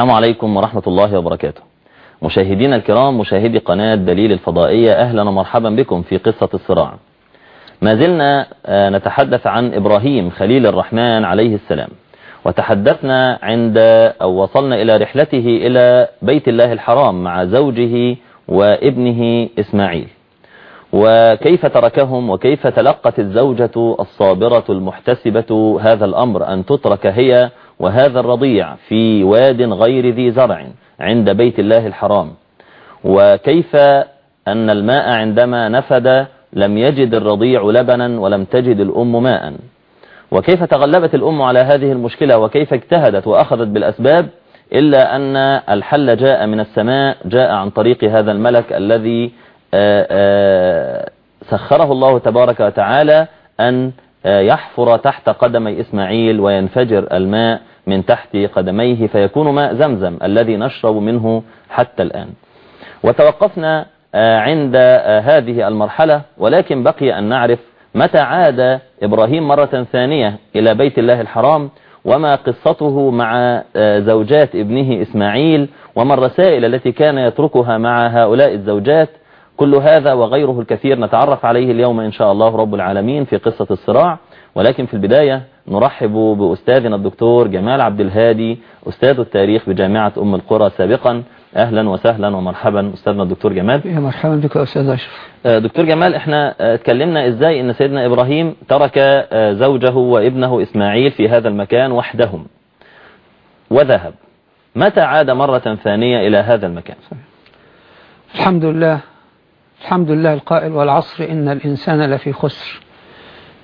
السلام عليكم ورحمة الله وبركاته. مشاهدينا الكرام مشاهدي قناة دليل الفضائية أهلا ومرحبا بكم في قصة الصراع. ما زلنا نتحدث عن إبراهيم خليل الرحمن عليه السلام. وتحدثنا عند أو وصلنا إلى رحلته إلى بيت الله الحرام مع زوجه وابنه إسماعيل. وكيف تركهم وكيف تلقت الزوجة الصابرة المحتسبة هذا الأمر أن تترك هي وهذا الرضيع في واد غير ذي زرع عند بيت الله الحرام. وكيف أن الماء عندما نفد لم يجد الرضيع لبنا ولم تجد الأم ماء؟ وكيف تغلبت الأم على هذه المشكلة؟ وكيف اجتهدت وأخذت بالأسباب؟ إلا أن الحل جاء من السماء جاء عن طريق هذا الملك الذي سخره الله تبارك وتعالى أن يحفر تحت قدمي إسماعيل وينفجر الماء. من تحت قدميه فيكون ماء زمزم الذي نشرب منه حتى الآن. وتوقفنا عند هذه المرحلة ولكن بقي أن نعرف متى عاد إبراهيم مرة ثانية إلى بيت الله الحرام وما قصته مع زوجات ابنه إسماعيل وما الرسائل التي كان يتركها مع هؤلاء الزوجات. كل هذا وغيره الكثير نتعرف عليه اليوم إن شاء الله رب العالمين في قصة الصراع. ولكن في البداية نرحب بأستاذنا الدكتور جمال عبد الهادي أستاذ التاريخ بجامعة أم القرى سابقا. أهلا وسهلا ومرحبا أستاذنا الدكتور جمال. يا مرحبا بك يا أستاذ أشرف. دكتور جمال إحنا اتكلمنا إزاي إن سيدنا إبراهيم ترك زوجه وابنه إسماعيل في هذا المكان وحدهم. وذهب. متى عاد مرة ثانية إلى هذا المكان؟ الحمد لله الحمد لله القائل والعصر إن الإنسان لفي خسر.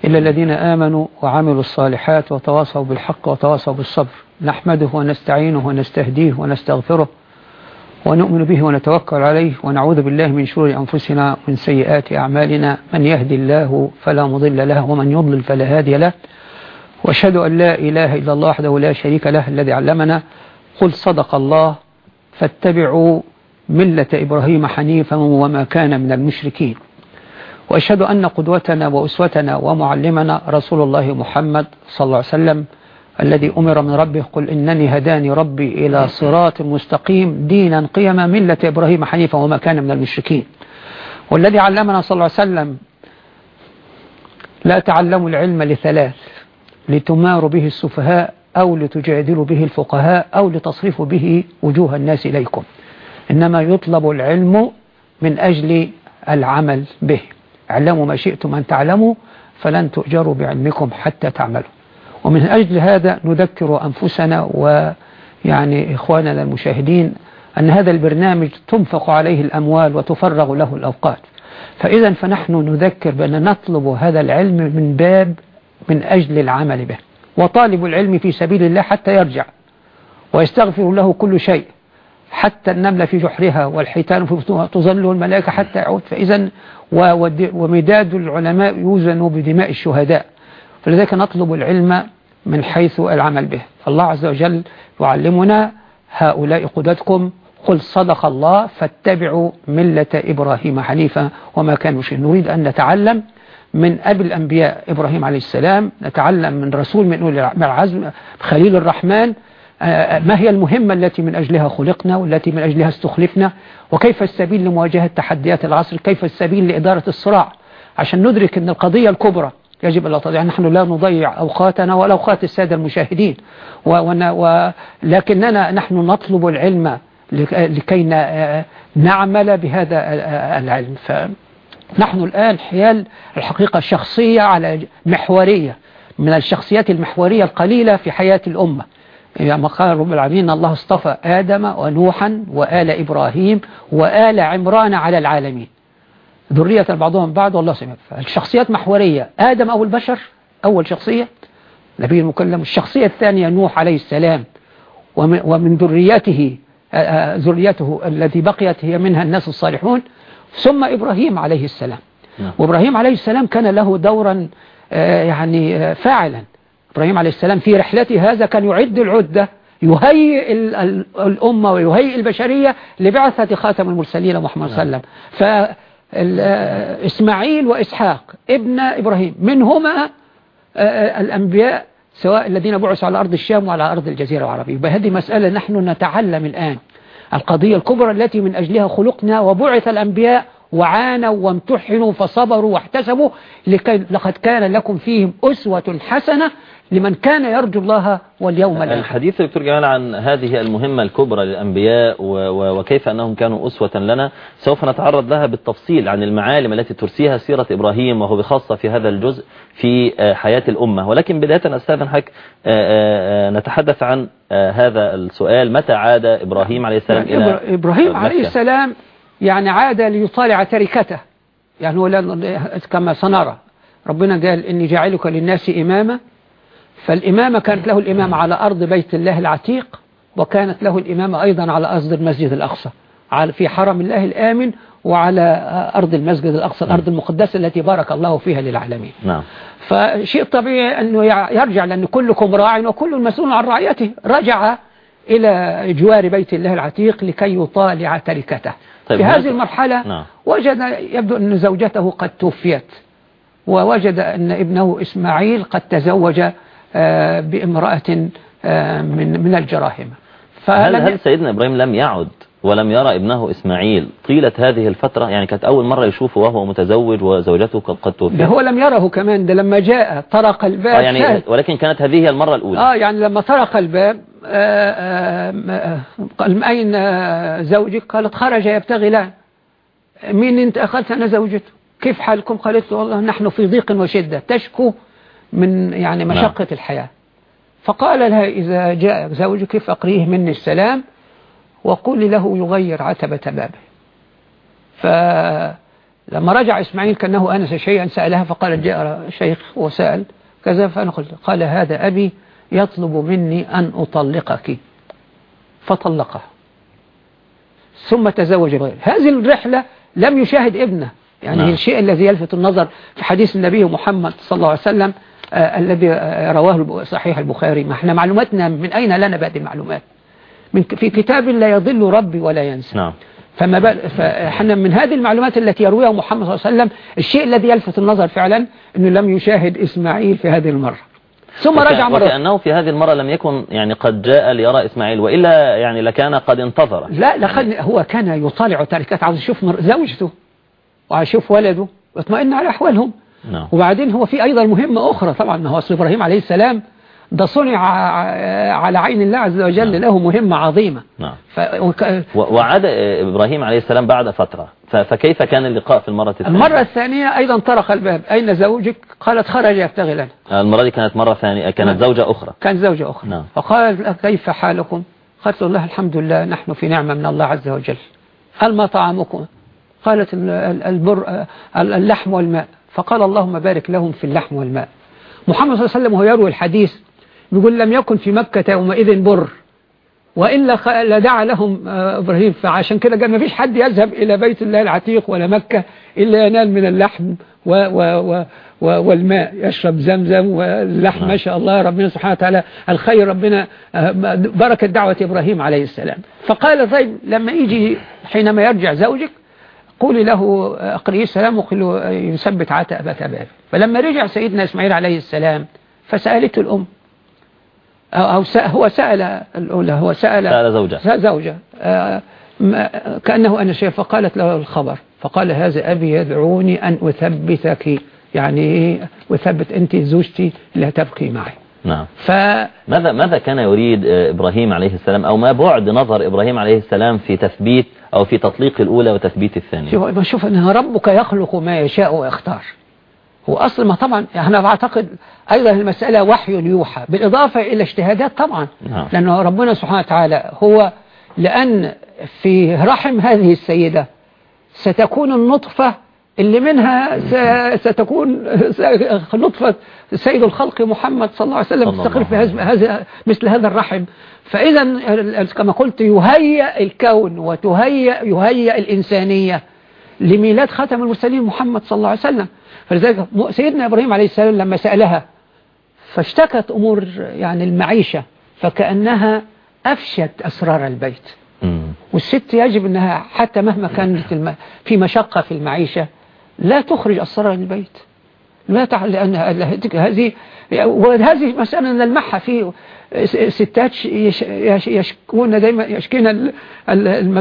إلا الذين آمنوا وعملوا الصالحات وتواصوا بالحق وتواصوا بالصبر. نحمده ونستعينه ونستهديه ونستغفره ونؤمن به ونتوكل عليه ونعوذ بالله من شرور أنفسنا ومن سيئات أعمالنا. من يهدي الله فلا مضل له ومن يضلل فلا هادي له. وأشهد أن لا إله إلا الله وحده لا شريك له الذي علمنا. قل صدق الله فاتبعوا ملة إبراهيم حنيفا وما كان من المشركين. وأشهد أن قدوتنا وأسوتنا ومعلمنا رسول الله محمد صلى الله عليه وسلم الذي أمر من ربه قل إنني هداني ربي إلى صراط مستقيم دينا قيما ملة إبراهيم حنيفا وما كان من المشركين. والذي علمنا صلى الله عليه وسلم لا تعلموا العلم لثلاث لتماروا به السفهاء أو لتجادلوا به الفقهاء أو لتصرفوا به وجوه الناس إليكم. إنما يطلب العلم من أجل العمل به. اعلموا ما شئتم أن تعلموا فلن تؤجروا بعلمكم حتى تعملوا. ومن أجل هذا نذكر أنفسنا ويعني إخواننا المشاهدين أن هذا البرنامج تنفق عليه الأموال وتفرغ له الأوقات. فإذا فنحن نذكر بأن نطلب هذا العلم من باب من أجل العمل به. وطالب العلم في سبيل الله حتى يرجع. ويستغفر له كل شيء. حتى النملة في جحرها والحيتان في بطنها تظل الملائكة حتى يعود. فإذا ومداد العلماء يوزن بدماء الشهداء. فلذلك نطلب العلم من حيث العمل به. فالله عز وجل يعلمنا هؤلاء قدتكم قل صدق الله فاتبعوا ملة إبراهيم حنيفا وما كان مشركين نريد أن نتعلم من أبي الأنبياء إبراهيم عليه السلام. نتعلم من رسول من أولي العزم خليل الرحمن. ما هي المهمة التي من أجلها خلقنا والتي من أجلها استخلفنا؟ وكيف السبيل لمواجهة تحديات العصر؟ كيف السبيل لإدارة الصراع؟ عشان ندرك أن القضية الكبرى يجب أن تضيع. نحن لا نضيع أوقاتنا ولا أوقات السادة المشاهدين. ولكننا نحن نطلب العلم لكي نعمل بهذا العلم. فنحن الآن حيال الحقيقة شخصية على محورية من الشخصيات المحورية القليلة في حياة الأمة. يعني قال رب العالمين الله اصطفى آدم ونوحا وآل إبراهيم وآل عمران على العالمين. ذرية بعضهم بعض والله سمع. الشخصيات محورية. آدم أو البشر أول شخصية. نبي المكلم. الشخصية الثانية نوح عليه السلام. ومن ذريته ذريته التي بقيت هي منها الناس الصالحون. ثم إبراهيم عليه السلام. وإبراهيم عليه السلام كان له دورا يعني فاعلا. إبراهيم عليه السلام في رحلته هذا كان يعد العدة يهيئ الأمة ويهيئ البشرية لبعثة خاتم المرسلين محمد صلى الله عليه وسلم. فإسماعيل وإسحاق ابن إبراهيم منهما الأنبياء سواء الذين بعثوا على أرض الشام وعلى أرض الجزيرة العربية. بهذه مسألة نحن نتعلم الآن. القضية الكبرى التي من أجلها خلقنا وبعث الأنبياء وعانوا وامتحنوا فصبروا واحتسبوا لقد كان لكم فيهم أسوة حسنة لمن كان يرجو الله واليوم الآخر. الحديث دكتور جمال عن هذه المهمة الكبرى للأنبياء وكيف أنهم كانوا أسوة لنا. سوف نتعرض لها بالتفصيل عن المعالم التي ترسيها سيرة إبراهيم وهو بخاصة في هذا الجزء في آه، حياة الأمة. ولكن بداية أستاذن حضرتك آه، آه، نتحدث عن هذا السؤال. متى عاد إبراهيم عليه السلام يعني إلى إبر- إبراهيم مكة؟ عليه السلام يعني عاد ليطالع تركته. يعني هو كما سنرى ربنا قال إني جاعلك للناس إماما. فالإمامة كانت له الإمامة على أرض بيت الله العتيق وكانت له الإمامة أيضا على أرض المسجد الأقصى في حرم الله الآمن وعلى أرض المسجد الأقصى الأرض المقدسة التي بارك الله فيها للعالمين. نعم. فشيء طبيعي أنه يرجع لأن كلكم راع وكل مسؤول عن رعيته. رجع إلى جوار بيت الله العتيق لكي يطالع تركته. طيب في هذه المرحلة نعم. وجد يبدو أن زوجته قد توفيت ووجد أن ابنه إسماعيل قد تزوج بامرأة آه، من من الجراهمة هل, هل سيدنا إبراهيم لم يعد ولم يرى ابنه إسماعيل طيلة هذه الفترة؟ يعني كانت أول مرة يشوفه وهو متزوج وزوجته قد قد ده توفيت هو لم يره كمان ده لما جاء طرق آه الباب يعني سأل ولكن كانت هذه هي المرة الأولى. آه يعني لما طرق الباب آه آه آه قال أين آه، زوجك؟ قالت خرج يبتغي مين أنت؟ أخذت أنا زوجته. كيف حالكم؟ قالت له والله نحن في ضيق وشدة. تشكو من يعني مشقة الحياة. فقال لها إذا جاء زوجك فأقريه مني السلام وقولي له يغير عتبة بابه. فلما رجع إسماعيل كأنه أنس شيئا سألها فقال جاء شيخ وسأل كذا فأنا قلت قال هذا أبي يطلب مني أن أطلقك. فطلقها ثم تزوج بغيره هذه الرحلة لم يشاهد ابنه. يعني نعم. الشيء الذي يلفت النظر في حديث النبي محمد صلى الله عليه وسلم الذي آه رواه صحيح البخاري. ما إحنا معلوماتنا من أين لنا بهذه المعلومات؟ من في كتاب لا يضل ربي ولا ينسى. نعم. فما بال فاحنا من هذه المعلومات التي يرويها محمد صلى الله عليه وسلم الشيء الذي يلفت النظر فعلا إنه لم يشاهد إسماعيل في هذه المرة. ثم رجع مرة. وكأنه في هذه المرة لم يكن يعني قد جاء ليرى إسماعيل وإلا يعني لكان قد انتظر. لا لقد هو كان يطالع تركات عاوز يشوف زوجته وعاوز يشوف ولده واطمئن على أحوالهم. نعم. وبعدين هو في أيضا مهمة أخرى طبعا ما هو أصل إبراهيم عليه السلام ده صنع على عين الله عز وجل نعم. له مهمة عظيمة. نعم. ف... وك... وعاد إبراهيم عليه السلام بعد فترة. ف- فكيف كان اللقاء في المرة الثانية؟ المرة الثانية أيضا طرق الباب. أين زوجك؟ قالت خرج يبتغي لنا. المرة دي كانت مرة ثانية كانت نعم. زوجة أخرى. كان زوجة أخرى. نعم. فقال كيف حالكم؟ قالت له الله الحمد لله نحن في نعمة من الله عز وجل. قال ما طعامكم؟ قالت ال- ال- البر ال- اللحم والماء. فقال اللهم بارك لهم في اللحم والماء محمد صلى الله عليه وسلم وهو يروي الحديث بيقول لم يكن في مكة يومئذ بر وإلا لدعا لهم آه، إبراهيم فعشان كده قال ما فيش حد يذهب إلى بيت الله العتيق ولا مكة إلا ينال من اللحم و و و و والماء يشرب زمزم واللحم نعم. ما شاء الله ربنا سبحانه وتعالى الخير ربنا آه، بركة دعوة إبراهيم عليه السلام فقال طيب لما يجي حينما يرجع زوجك قولي له أقرئي السلام؟ وقل له يثبت عتبة بابه فلما رجع سيدنا إسماعيل عليه السلام فسألته الأم. أو أو سأ- هو سأل الأولى هو سأل سأل زوجة. سأل زوجة. آه، كأنه أنا شيء فقالت له الخبر. فقال هذا أبي يدعوني أن أثبتك يعني أثبت أنت زوجتي لا تبقي معي. نعم. ف ماذا ماذا كان يريد إبراهيم عليه السلام؟ أو ما بعد نظر إبراهيم عليه السلام في تثبيت أو في تطليق الأولى وتثبيت الثانية. شوف ما شوف إن ربك يخلق ما يشاء ويختار. هو أصل ما طبعا أنا بعتقد أيضا المسألة وحي يوحى. بالإضافة إلى اجتهادات طبعا. نعم. لأن ربنا سبحانه وتعالى هو لأن في رحم هذه السيدة ستكون النطفة اللي منها ستكون نطفة سيد الخلق محمد صلى الله عليه وسلم تستقر في هذا مثل هذا الرحم فإذا كما قلت يهيئ الكون وتهيئ يهيئ الإنسانية لميلاد خاتم المرسلين محمد صلى الله عليه وسلم فلذلك سيدنا إبراهيم عليه السلام لما سألها فاشتكت أمور يعني المعيشة فكأنها أفشت أسرار البيت. والست يجب أنها حتى مهما كانت. في مشقة في المعيشة لا تخرج أسرار البيت لا تع... لأن هذه وهذه مسألة نلمحها في ستات يش... يش... يشكون دايما يشكين.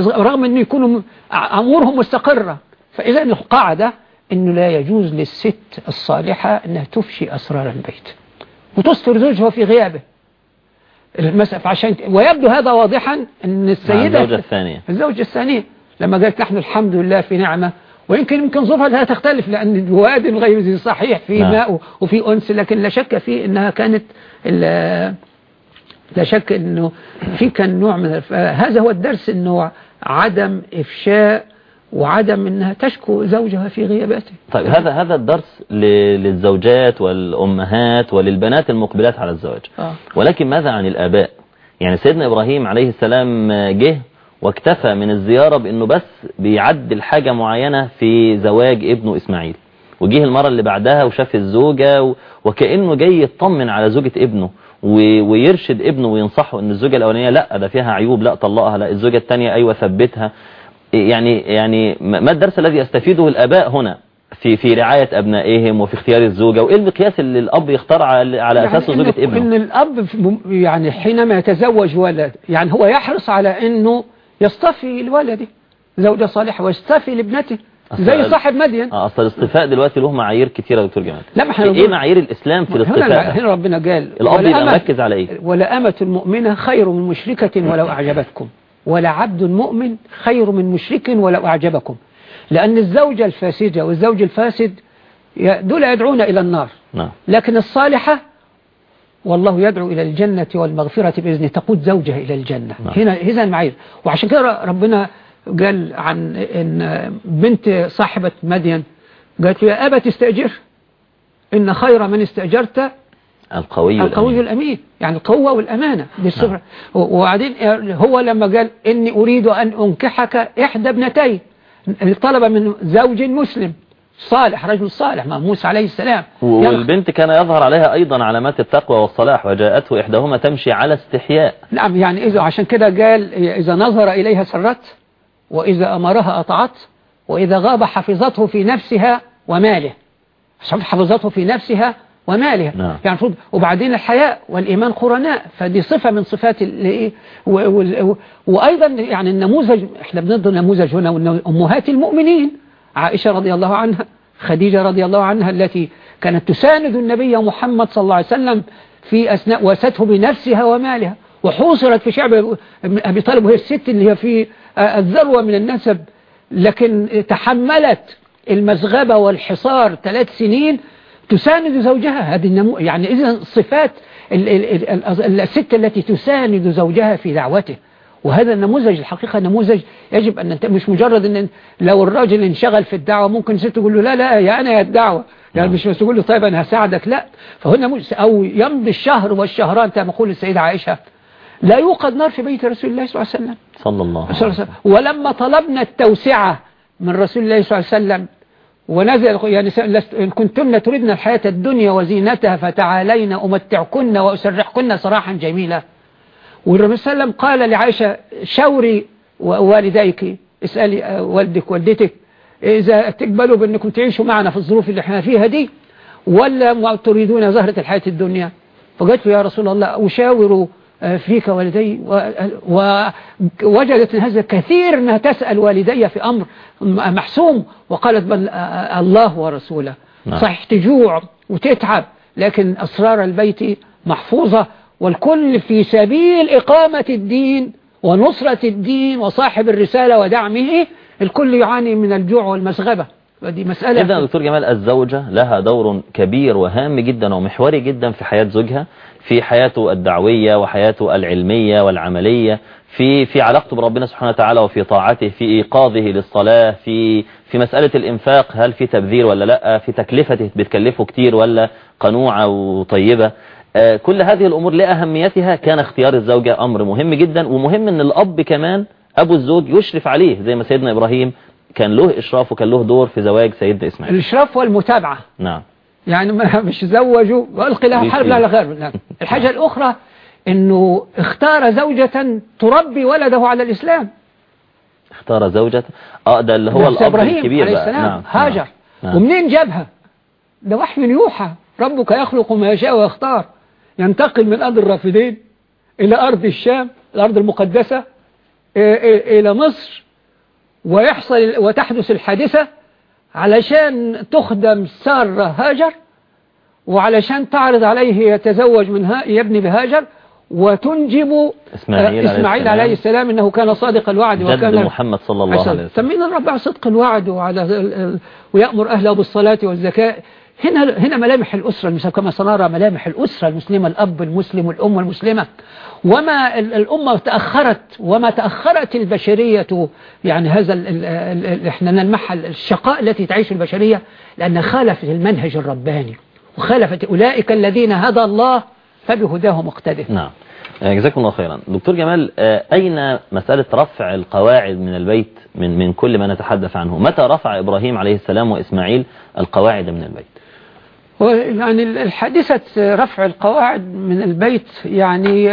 رغم أن يكونوا أمورهم مستقرة. فإذا القاعدة أنه لا يجوز للست الصالحة أنها تفشي أسرار البيت. وتستر زوجها في غيابه. المسألة عشان ويبدو هذا واضحا أن السيدة الزوجة الثانية. الزوجة الثانية لما قالت نحن الحمد لله في نعمة ويمكن يمكن ظروفها لا تختلف لأن الواد غير صحيح في نعم. ماء وفي أنس لكن لا شك في أنها كانت لا شك أنه في كان نوع من. هذا هو الدرس أنه عدم إفشاء وعدم أنها تشكو زوجها في غياباته طيب هذا هذا الدرس للزوجات والأمهات وللبنات المقبلات على الزواج آه. ولكن ماذا عن الآباء يعني سيدنا إبراهيم عليه السلام جه واكتفى من الزيارة بأنه بس بيعدل حاجة معينة في زواج ابنه إسماعيل. وجيه المرة اللي بعدها وشاف الزوجة وكأنه جاي يطمن على زوجة ابنه ويرشد ابنه وينصحه إن الزوجة الأولانية لأ ده فيها عيوب لأ طلقها لأ الزوجة الثانية أيوة ثبتها. يعني يعني ما الدرس الذي يستفيده الآباء هنا في في رعاية أبنائهم وفي اختيار الزوجة؟ وإيه المقياس اللي الأب يختار على على يعني أساسه إن- زوجة ابنه؟ في مم- يعني حينما يتزوج ولد يعني هو يحرص على أنه يصطفي لولده زوجة صالحة ويصطفي لابنته زي صاحب مدين. آه، أصل الاصطفاء دلوقتي له معايير كتيرة يا دكتور جمال. لا ما إحنا بنقول- معايير الإسلام في هنا الاصطفاء هنا ربنا قال الأب يبقى مركز على إيه ولأمة المؤمنة خير من مشركة ولو أعجبتكم. ولعبد مؤمن خير من مشرك ولو أعجبكم. لأن الزوجة الفاسدة والزوج الفاسد دول يدعون إلى النار. نعم. لكن الصالحة والله يدعو إلى الجنة والمغفرة بإذنه. تقود زوجها إلى الجنة. نعم. هنا هذا المعايير وعشان كده ربنا قال عن إن بنت صاحبة مدين قالت له يا أبا تستأجر إن خير من استأجرت القوي القوي. الأمين يعني القوة والأمانة بالصفر. وبعدين هو لما قال إني أريد أن أنكحك إحدى ابنتي طلب من زوج مسلم. صالح رجل صالح مع موسى عليه السلام. والبنت كان يظهر عليها أيضا علامات التقوى والصلاح وجاءته إحداهما تمشي على استحياء. نعم يعني إذا عشان كده قال إذا نظر إليها سرت وإذا أمرها أطعت وإذا غاب حفظته في نفسها وماله. حفظته في نفسها ومالها نعم. يعني المفروض وبعدين الحياء والإيمان قرناء فدي صفة من صفات وال- وأيضا يعني النموذج إحنا بنضرب نموذج هنا أمهات المؤمنين عائشة رضي الله عنها خديجة رضي الله عنها التي كانت تساند النبي محمد صلى الله عليه وسلم في أثناء واسته بنفسها ومالها وحوصرت في شعب أبي طالب وهي الست اللي هي في الذروة من النسب لكن تحملت المزغبة والحصار ثلاث سنين تساند زوجها. هذه النمو يعني إذا صفات ال- ال- ال- الست التي تساند زوجها في دعوته. وهذا النموذج الحقيقة نموذج يجب أن مش مجرد أن لو الراجل انشغل في الدعوة ممكن ست تقول له لا لا يا أنا يا الدعوة. يعني مش بس تقول له طيب أنا هساعدك لا. نموذج أو يمضي الشهر والشهران كما تقول السيدة عائشة. لا يوقد نار في بيت رسول الله صلى الله عليه وسلم. صلى الله عليه وسلم. ولما طلبنا التوسعة من رسول الله صلى الله عليه وسلم ونزل يعني إن كنتن تردن الحياة الدنيا وزينتها فتعالين أمتعكن وأسرحكن سراحا جميلا. والرسول صلى الله عليه وسلم قال لعائشة شوري و- والديك اسألي آه، والدك والدتك إذا تقبلوا بأنكم تعيشوا معنا في الظروف اللي إحنا فيها دي ولا تريدون زهرة الحياة الدنيا فقلت له يا رسول الله أشاور آه، فيك والدي ووجدت هذا كثير أنها تسأل والدي في أمر محسوم وقالت بل آه، الله ورسوله نعم. صحيح تجوع وتتعب لكن أسرار البيت محفوظة والكل في سبيل إقامة الدين ونصرة الدين وصاحب الرسالة ودعمه الكل يعاني من الجوع والمسغبة ودي مسألة. إذا دكتور جمال الزوجة لها دور كبير وهام جدا ومحوري جدا في حياة زوجها في حياته الدعوية وحياته العلمية والعملية في في علاقته بربنا سبحانه وتعالى وفي طاعته في إيقاظه للصلاة في في مسألة الإنفاق هل في تبذير ولا لأ في تكلفته بتكلفه كتير ولا قنوعة وطيبة. كل هذه الأمور لأهميتها كان اختيار الزوجة أمر مهم جدا ومهم أن الأب كمان أبو الزوج يشرف عليه زي ما سيدنا إبراهيم كان له إشراف وكان له دور في زواج سيدنا إسماعيل. الإشراف والمتابعة. نعم. يعني مش زوجوا وألقي لها حرب لا غير. الحاجة الأخرى أنه اختار زوجة تربي ولده على الإسلام. اختار زوجته آه ده اللي هو الأب الكبير بقى. نعم هاجر. نعم. ومنين جابها؟ ده وحي يوحى ربك يخلق ما يشاء ويختار. ينتقل من أرض الرافدين إلى أرض الشام الأرض المقدسة إلى مصر ويحصل وتحدث الحادثة علشان تخدم سارة هاجر وعلشان تعرض عليه يتزوج منها يبني بهاجر وتنجب إسماعيل, إسماعيل عليه السلام إنه كان صادق الوعد جد وكان محمد صلى الله عليه وسلم. تمين الرب صدق الوعد وعلى ويأمر أهله بالصلاة والزكاة. هنا هنا ملامح الأسرة المسلمة كما سنرى ملامح الأسرة المسلمة الأب المسلم والأم المسلمة. وما الأمة تأخرت وما تأخرت البشرية يعني هذا إحنا نلمح الشقاء التي تعيش البشرية لأن خالفت المنهج الرباني وخالفت أولئك الذين هدى الله فبهداه مقتدر. نعم. جزاكم الله خيرا. دكتور جمال أين مسألة رفع القواعد من البيت من من كل ما نتحدث عنه؟ متى رفع إبراهيم عليه السلام وإسماعيل القواعد من البيت؟ يعني الحادثة رفع القواعد من البيت يعني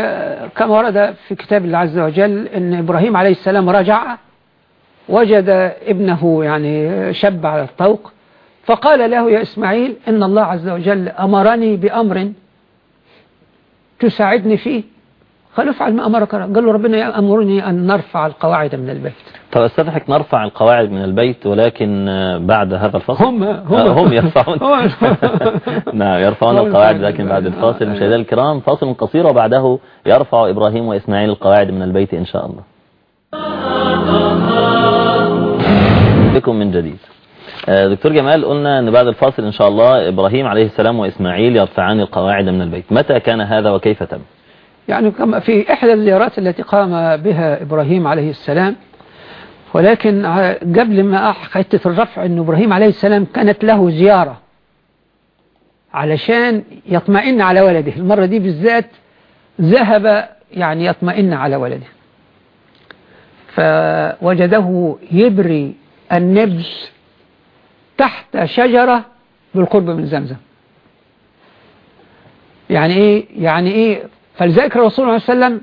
كما ورد في كتاب الله عز وجل أن إبراهيم عليه السلام رجع وجد ابنه يعني شب على الطوق فقال له يا إسماعيل إن الله عز وجل أمرني بأمر تساعدني فيه. قال افعل ما أمرك قال له ربنا أمرني أن نرفع القواعد من البيت. طب استدحك نرفع القواعد من البيت ولكن بعد هذا الفصل. هم هم, هم يرفعون. نعم يرفعون القواعد لكن بعد الفاصل مشاهدينا الكرام فاصل قصير وبعده يرفع إبراهيم وإسماعيل القواعد من البيت إن شاء الله. بكم من جديد. دكتور جمال قلنا أن بعد الفاصل إن شاء الله إبراهيم عليه السلام وإسماعيل يرفعان القواعد من البيت. متى كان هذا وكيف تم؟ يعني كما في إحدى الزيارات التي قام بها إبراهيم عليه السلام ولكن قبل ما حتة الرفع أن إبراهيم عليه السلام كانت له زيارة علشان يطمئن على ولده. المرة دي بالذات ذهب يعني يطمئن على ولده. فوجده يبري النبل تحت شجرة بالقرب من زمزم. يعني إيه؟ يعني إيه؟ فلذلك الرسول عليه وسلم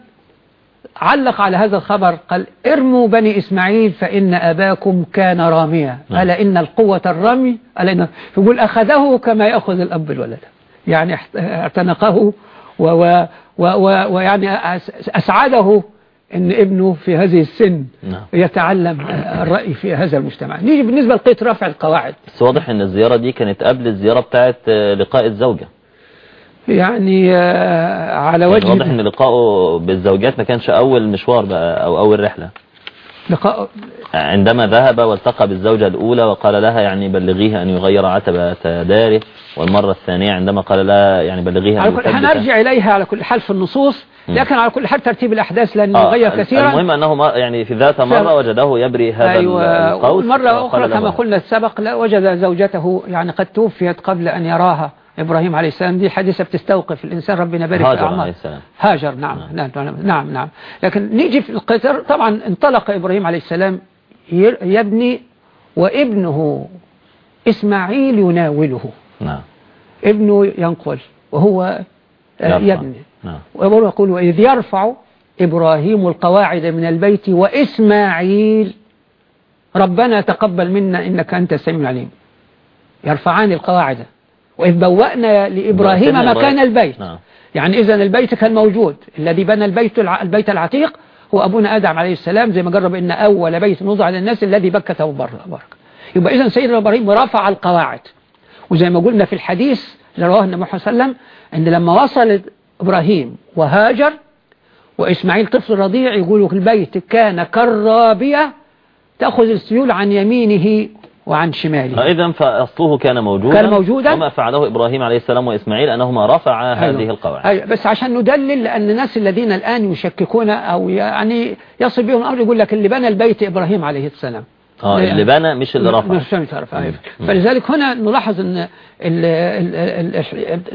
علق على هذا الخبر قال ارموا بني إسماعيل فإن أباكم كان راميا. ألا إن القوة الرمي ألا إن يقول أخذه كما يأخذ الأب الولد. يعني اعتنقه ويعني أسعده أن ابنه في هذه السن نعم. يتعلم الرأي في هذا المجتمع. نيجي بالنسبة لقيت رفع القواعد. بس واضح أن الزيارة دي كانت قبل الزيارة بتاعت لقاء الزوجة. يعني على وجه يعني واضح إن لقائه بالزوجات ما كانش أول مشوار بقى أو أول رحلة. لقاء عندما ذهب والتقى بالزوجة الأولى وقال لها يعني بلغيها أن يغير عتبة داره والمرة الثانية عندما قال لها يعني بلغيها على كل هنرجع إليها على كل حال في النصوص لكن على كل حال ترتيب الأحداث لأن آه يغير كثيرا. المهم أنه يعني في ذات مرة وجده يبري هذا أيوة القوس مرة أخرى كما قلنا سبق لا وجد زوجته يعني قد توفيت قبل أن يراها. إبراهيم عليه السلام دي حادثة بتستوقف الإنسان ربنا بارك في هاجر أعمار عليه السلام. هاجر نعم. نعم. نعم, نعم, نعم لكن نيجي في القطر طبعا انطلق إبراهيم عليه السلام يبني وابنه إسماعيل يناوله. نعم. ابنه ينقل وهو يبني نعم. ويقول وإذ يرفع إبراهيم القواعد من البيت وإسماعيل ربنا تقبل منا إنك أنت السميع العليم. يرفعان القواعد. وإذ بوأنا لإبراهيم مكان البيت. نعم. يعني إذا البيت كان موجود. الذي بنى البيت البيت العتيق هو أبونا آدم عليه السلام زي ما جرب إن أول بيت وضع للناس الذي بكته وبارك يبقى إذا سيدنا إبراهيم رفع القواعد. وزي ما قلنا في الحديث اللي رواه النبي محمد صلى الله عليه وسلم أن لما وصل إبراهيم وهاجر وإسماعيل طفل رضيع يقولوا البيت كان كالرابية تأخذ السيول عن يمينه وعن شماله. إذا فأصله كان موجودا كان موجودا. وما فعله إبراهيم عليه السلام وإسماعيل أنهما رفعا أيوة. هذه القواعد. أيوة. بس عشان ندلل لأن الناس الذين الآن يشككون أو يعني يصل بهم الأمر يقول لك اللي بنى البيت إبراهيم عليه السلام. آه اللي بنى مش اللي رفع. مش اللي رفع أيوة. فلذلك هنا نلاحظ أن ال ال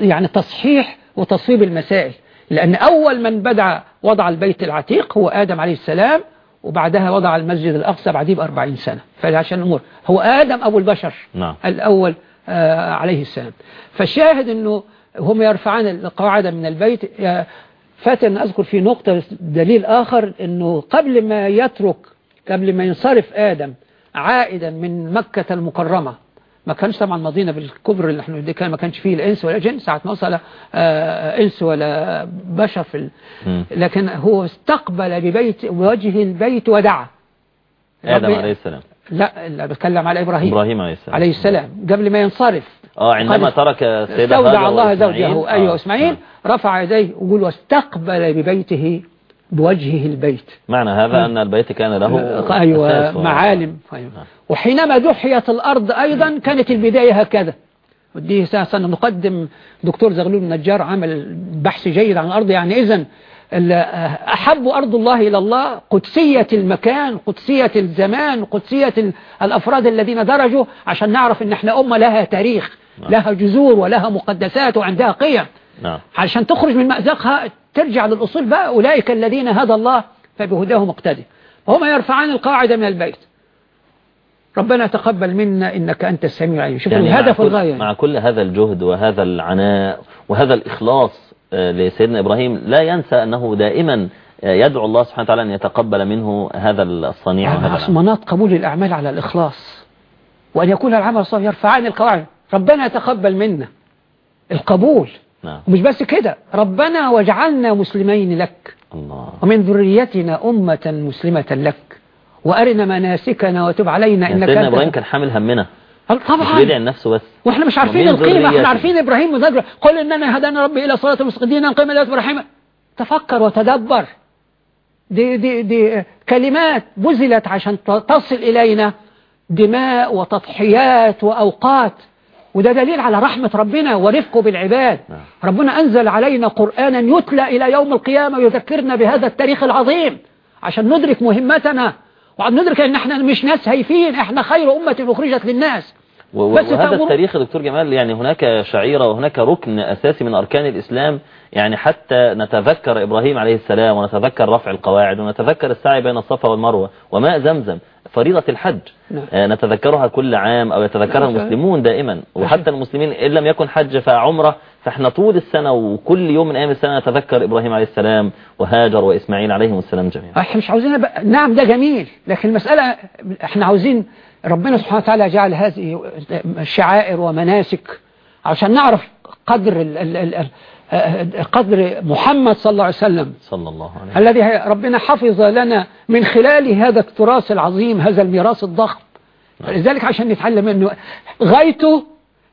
ال يعني تصحيح وتصويب المسائل. لأن أول من بدع وضع البيت العتيق هو آدم عليه السلام وبعدها وضع المسجد الأقصى بعديه بأربعين سنة. فعشان الأمور. هو آدم أبو البشر نعم. الأول آه عليه السلام. فالشاهد أنه هم يرفعان القواعد من البيت. فات أن أذكر في نقطة دليل آخر أنه قبل ما يترك قبل ما ينصرف آدم عائدا من مكة المكرمة ما كانش طبعا ماضينا بالكبر اللي إحنا كان ما كانش فيه الإنس ولا جن ساعة ما وصل آه، إنس ولا بشر في. لكن هو استقبل ببيت بوجه البيت ودعا. آدم عليه السلام. لا اللي بتكلم على إبراهيم. إبراهيم عليه السلام. عليه السلام. قبل ما ينصرف. آه عندما ترك هاجر الله. زوجه. أيوة آه، إسماعيل. رفع يديه ويقول واستقبل ببيته بوجهه البيت. معنى هذا أن البيت كان له أيوة أساس و- معالم أيوة. وحينما دحيت الأرض أيضا كانت البداية هكذا. ودي أساسا نقدم دكتور زغلول النجار عمل بحث جيد عن الأرض. يعني إذن أحب أرض الله إلى الله. قدسية المكان قدسية الزمان قدسية ال- الأفراد الذين درجوا عشان نعرف إن إحنا أمة لها تاريخ نعم. لها جذور ولها مقدسات وعندها قيم. نعم. عشان تخرج من مأزقها ترجع للأصول بقى أولئك الذين هدى الله فبهداه مقتدي وهما يرفعان القاعدة من البيت. ربنا تقبل منا إنك أنت السميع العليم. شوف يعني الهدف والغاية. مع كل هذا الجهد وهذا العناء وهذا الإخلاص آه، لسيدنا إبراهيم لا ينسى أنه دائما آه، يدعو الله سبحانه وتعالى أن يتقبل منه هذا الصنيع يعني مناط قبول الأعمال على الإخلاص. وأن يكون العمل صالح يرفعان القواعد. ربنا يتقبل منا. القبول. نعم. ومش بس كده. ربنا واجعلنا مسلمين لك. الله. ومن ذريتنا أمة مسلمة لك. وأرنا مناسكنا وتب علينا إنك سيدنا إبراهيم كان حامل همنا. مش طبعا؟ بيدعي لنفسه بس. وإحنا مش عارفين القيمة إحنا. عارفين إبراهيم وذكر قل إننا هدانا ربي إلى صلاة المستقيمين قيمة لله إبراهيم. تفكر وتدبر. دي, دي, دي كلمات بذلت عشان تصل إلينا. دماء وتضحيات وأوقات. وده دليل على رحمة ربنا ورفقه بالعباد. نعم. ربنا أنزل علينا قرآنا يتلى إلى يوم القيامة ويذكرنا بهذا التاريخ العظيم عشان ندرك مهمتنا وعن ندرك إن إحنا مش ناس هايفين إحنا خير أمة أخرجت للناس. وهذا التاريخ دكتور جمال يعني هناك شعيرة وهناك ركن أساسي من أركان الإسلام يعني حتى نتذكر إبراهيم عليه السلام ونتذكر رفع القواعد ونتذكر السعي بين الصفا والمروة وماء زمزم. فريضة الحج نعم. آه، نتذكرها كل عام أو يتذكرها نعم. المسلمون دائما وحتى المسلمين إن لم يكن حج فعمرة فإحنا طول السنة وكل يوم من أيام السنة نتذكر إبراهيم عليه السلام وهاجر وإسماعيل عليهم السلام جميعا إحنا مش عاوزين بقى نعم ده جميل لكن المسألة إحنا عاوزين ربنا سبحانه وتعالى جعل هذه شعائر ومناسك عشان نعرف قدر ال ال ال قدر محمد صلى الله عليه وسلم. صلى الله عليه وسلم. الذي ربنا حفظ لنا من خلال هذا التراث العظيم هذا الميراث الضخم. لذلك عشان نتعلم إنه غايته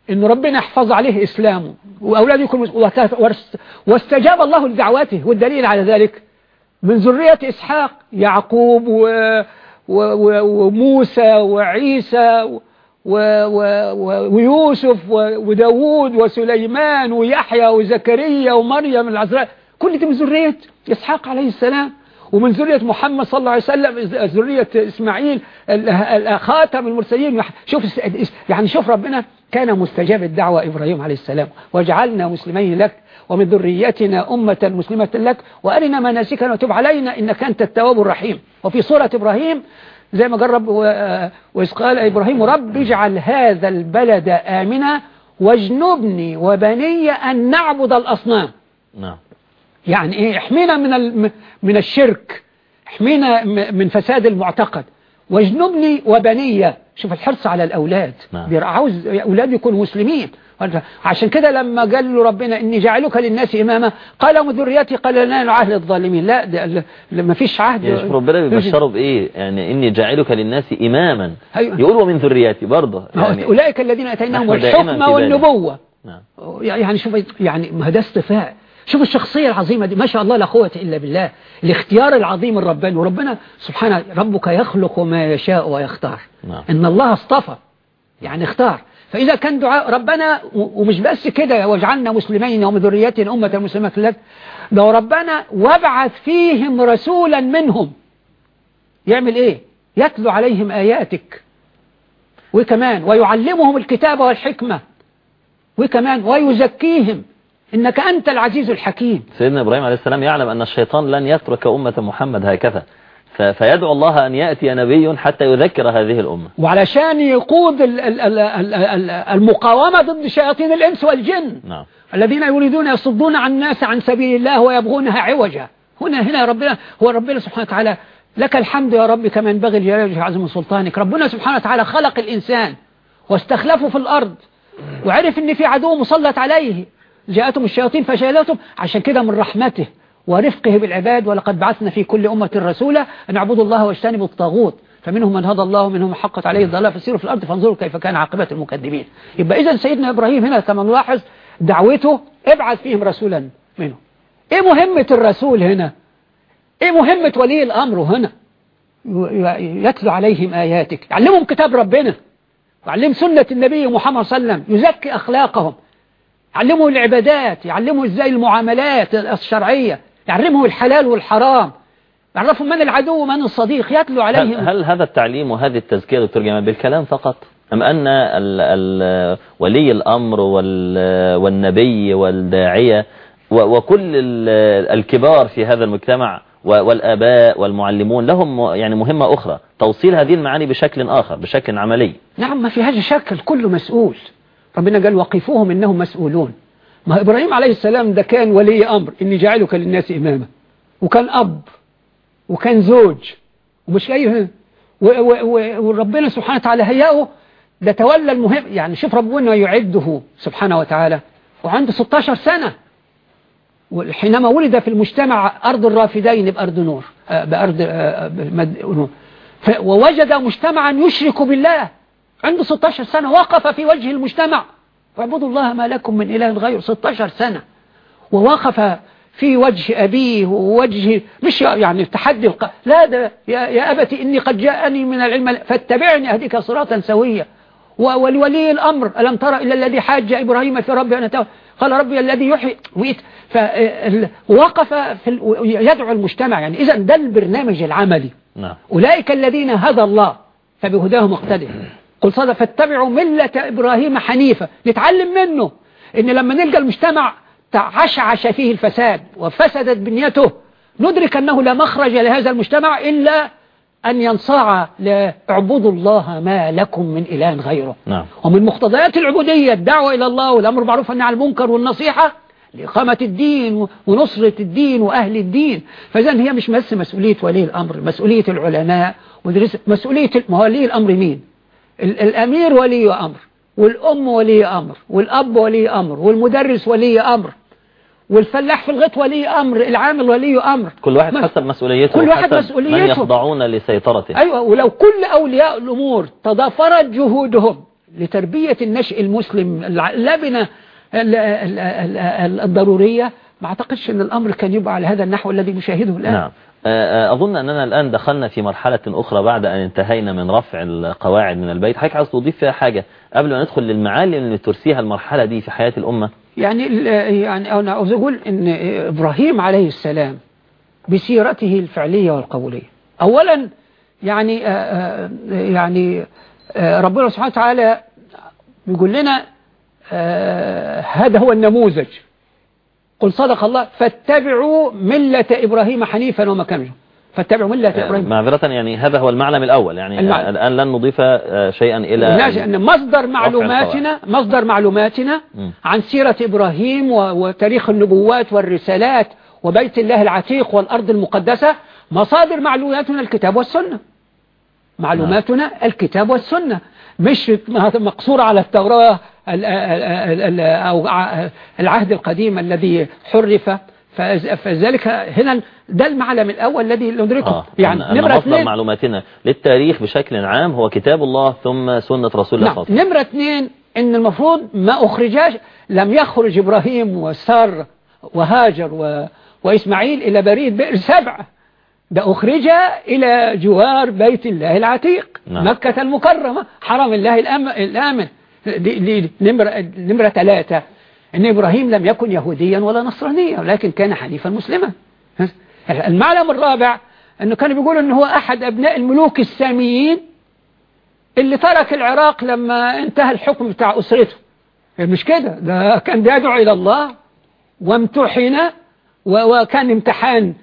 ان ربنا يحفظ عليه إسلامه وأولاده يكونوا وت- واست- واستجاب الله لدعواته والدليل على ذلك من ذرية إسحاق يعقوب و و و وموسى وعيسى و و و ويوسف و- وداوود وسليمان ويحيى وزكريا ومريم العذراء. كل دي من ذرية إسحاق عليه السلام. ومن ذرية محمد صلى الله عليه وسلم ذرية إسماعيل خاتم المرسلين. شوف يعني شوف ربنا كان مستجاب الدعوة إبراهيم عليه السلام. واجعلنا مسلمين لك ومن ذريتنا أمة مسلمة لك. وأرنا مناسكنا وتب علينا إنك أنت التواب الرحيم. وفي سورة إبراهيم زي ما جرب و- وإذ قال إبراهيم رب اجعل هذا البلد آمنا واجنبني وبني أن نعبد الأصنام. نعم. يعني إيه؟ احمينا من من الشرك احمينا من فساد المعتقد. واجنبني وبني. شوف الحرص على الأولاد. نعم. عاوز أولاد يكونوا مسلمين. عشان كده لما قال له ربنا إني جعلك للناس إماما قال ومن ذريتي قال لا ينال عهد الظالمين. لا ده ما فيش عهد. يعني شوف ربنا بيبشره بإيه؟ يعني إني جاعلك للناس إماما. أيوة. يقول ومن ذريتي برضه. هو يعني أولئك الذين أتيناهم نحن دائما الحكم في بالي. والنبوة. نعم. يعني شوف يعني ما ده اصطفاء شوف الشخصية العظيمة دي ما شاء الله لا قوة إلا بالله. الاختيار العظيم الرباني وربنا سبحانه ربك يخلق ما يشاء ويختار. نعم. إن الله اصطفى يعني اختار. فإذا كان دعاء ربنا ومش بس كده واجعلنا مسلمين ومن ذريتنا أمة مسلمة لك لو ربنا وابعث فيهم رسولا منهم. يعمل إيه؟ يتلو عليهم آياتك. وكمان ويعلمهم الكتاب والحكمة. وكمان ويزكيهم. إنك أنت العزيز الحكيم. سيدنا إبراهيم عليه السلام يعلم أن الشيطان لن يترك أمة محمد هكذا. فيدعو الله أن يأتي نبي حتى يذكر هذه الأمة. وعلشان يقود ال- ال- ال- ال- ال- المقاومة ضد شياطين الإنس والجن. نعم. الذين يريدون يصدون عن الناس عن سبيل الله ويبغونها عوجا. هنا هنا ربنا هو ربنا سبحانه وتعالى لك الحمد يا رب كما ينبغي لجلال وجه عظيم سلطانك. ربنا سبحانه وتعالى خلق الإنسان واستخلفوا في الأرض وعرف إن في عدو مسلط عليه. جاءتهم الشياطين فشالتهم عشان كده من رحمته ورفقه بالعباد ولقد بعثنا في كل أمة رسولا أن اعبدوا الله واجتنبوا الطاغوت. فمنهم من هدى الله ومنهم حقت عليه الضلالة فسيروا في الأرض فانظروا كيف كان عاقبة المكذبين. يبقى إذا سيدنا إبراهيم هنا كما نلاحظ دعوته ابعث فيهم رسولا منه إيه مهمة الرسول هنا؟ إيه مهمة ولي الأمر هنا؟ يتلو عليهم آياتك. يعلمهم كتاب ربنا. يعلم سنة النبي محمد صلى الله عليه وسلم. يزكي أخلاقهم. يعلمهم العبادات يعلمهم إزاي المعاملات الشرعية. يعلمهم الحلال والحرام. يعرفهم من العدو ومن الصديق يتلو عليهم هل, هل هذا التعليم وهذه التزكية دكتور جمال بالكلام فقط؟ أم أن ال ال ولي الأمر وال والنبي والداعية وكل الكبار في هذا المجتمع والآباء والمعلمون لهم يعني مهمة أخرى توصيل هذه المعاني بشكل آخر بشكل عملي. نعم ما في هذا شكل كله مسؤول. ربنا قال وقفوهم إنهم مسؤولون. ما إبراهيم عليه السلام ده كان ولي أمر إني جعلك للناس إماما. وكان أب وكان زوج ومش أي وربنا سبحانه وتعالى هيئه ده تولى المهم يعني شوف ربنا يعده سبحانه وتعالى. وعنده 16 سنة. حينما ولد في المجتمع أرض الرافدين بأرض نور بأرض نور. ووجد مجتمعا يشرك بالله. عنده 16 سنة وقف في وجه المجتمع. واعبدوا الله ما لكم من إله غير 16 سنة. ووقف في وجه أبيه ووجه مش يعني التحدي الق... لا ده يا, يا أبتي إني قد جاءني من العلم فاتبعني أهديك صراطا سويا. ولولي الأمر ألم ترى إلا الذي حاج إبراهيم في ربي أنا. قال ربي الذي يحيي ويت فوقف في ال... يدعو المجتمع. يعني إذا ده البرنامج العملي. نعم. أولئك الذين هدى الله فبهداهم اقتدر قل صدق فاتبعوا ملة إبراهيم حنيفة. نتعلم منه إن لما نلقى المجتمع عشعش فيه الفساد وفسدت بنيته ندرك أنه لا مخرج لهذا المجتمع إلا أن ينصاع لأعبدوا الله ما لكم من إله غيره. نعم. ومن مقتضيات العبودية الدعوة إلى الله والأمر بالمعروف والنهي عن المنكر والنصيحة لإقامة الدين ونصرة الدين وأهل الدين. فإذا هي مش بس مسؤولية ولي الأمر مسؤولية العلماء مسؤولية ولي الأمر مين؟ الأمير ولي أمر والأم ولي أمر والأب ولي أمر والمدرس ولي أمر والفلاح في الغيط ولي أمر العامل ولي أمر. كل واحد حسب مسؤوليته كل واحد مسؤوليته من يخضعون لسيطرته. أيوة ولو كل أولياء الأمور تضافرت جهودهم لتربية النشء المسلم اللبنة الضرورية ما أعتقدش أن الأمر كان يبقى على هذا النحو الذي نشاهده الآن. نعم. أظن أننا الآن دخلنا في مرحلة أخرى بعد أن انتهينا من رفع القواعد من البيت. حضرتك عايز تضيف فيها حاجة قبل ما ندخل للمعالم اللي ترسيها المرحلة دي في حياة الأمة؟ يعني يعني أنا عاوز أقول إن إبراهيم عليه السلام بسيرته الفعلية والقولية أولا يعني يعني ربنا سبحانه وتعالى بيقول لنا هذا هو النموذج. قل صدق الله فاتبعوا ملة إبراهيم حنيفا وما كان فاتبعوا ملة إبراهيم. معذرة يعني هذا هو المعلم الأول. يعني المعلم. الآن لن نضيف شيئا إلى أن مصدر معلوماتنا مصدر معلوماتنا. عن سيرة إبراهيم وتاريخ النبوات والرسالات وبيت الله العتيق والأرض المقدسة مصادر معلوماتنا الكتاب والسنة. معلوماتنا الكتاب والسنة. مش مقصورة على التوراة أو العهد القديم الذي حرف فذلك هنا ده المعلم الأول الذي ندركه. آه. يعني نمرة اثنين. معلوماتنا للتاريخ بشكل عام هو كتاب الله ثم سنة رسول الله نعم. نمرة اثنين إن المفروض ما أخرجاش لم يخرج إبراهيم وسار وهاجر و... وإسماعيل إلى بريد بئر سبع. ده أخرج إلى جوار بيت الله العتيق نعم. مكة المكرمة حرم الله الأم... نمرة, نمرة ثلاثة. أن إبراهيم لم يكن يهوديا ولا نصرانيا ولكن كان حنيفا مسلما. المعلم الرابع أنه كان بيقول أنه هو أحد أبناء الملوك الساميين اللي ترك العراق لما انتهى الحكم بتاع أسرته. مش كده؟ ده كان بيدعو إلى الله وامتحن وكان امتحان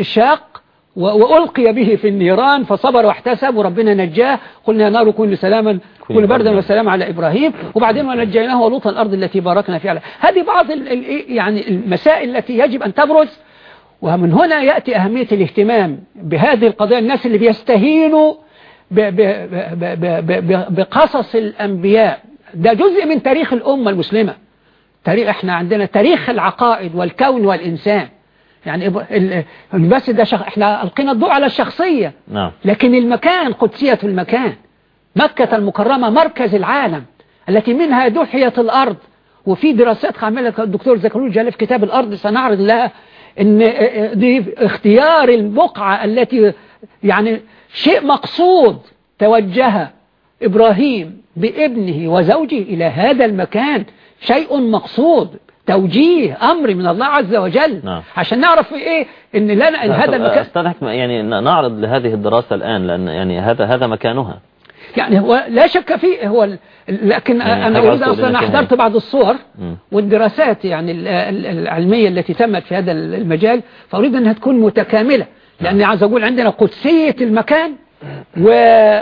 شاق. وألقي به في النيران فصبر واحتسب وربنا نجاه. قلنا يا نار كن سلاما كن بردا. وسلاما على إبراهيم. وبعدين ونجيناه ولوطا الأرض التي باركنا فيها. هذه بعض ال ال يعني المسائل التي يجب أن تبرز. ومن هنا يأتي أهمية الاهتمام بهذه القضايا الناس اللي بيستهينوا بقصص الأنبياء. ده جزء من تاريخ الأمة المسلمة. تاريخ إحنا عندنا تاريخ العقائد والكون والإنسان. يعني بس ده شخ... إحنا ألقينا الضوء على الشخصية. نعم. لكن المكان قدسية المكان. مكة المكرمة مركز العالم. التي منها دحيت الأرض. وفي دراسات عملها الدكتور زكريا الجلال في كتاب الأرض سنعرض لها إن دي اختيار البقعة التي يعني شيء مقصود توجه إبراهيم بابنه وزوجه إلى هذا المكان. شيء مقصود. توجيه أمر من الله عز وجل. نعم. عشان نعرف إيه؟ إن لنا إن هذا المكان أستاذ حكمة يعني نعرض لهذه الدراسة الآن لأن يعني هذا هذا مكانها. يعني هو لا شك فيه هو لكن يعني أنا أريد أصلا حضرت يعني- بعض الصور. والدراسات يعني ال- ال- العلمية التي تمت في هذا المجال فأريد أنها تكون متكاملة. لأني عايز أقول عندنا قدسية المكان و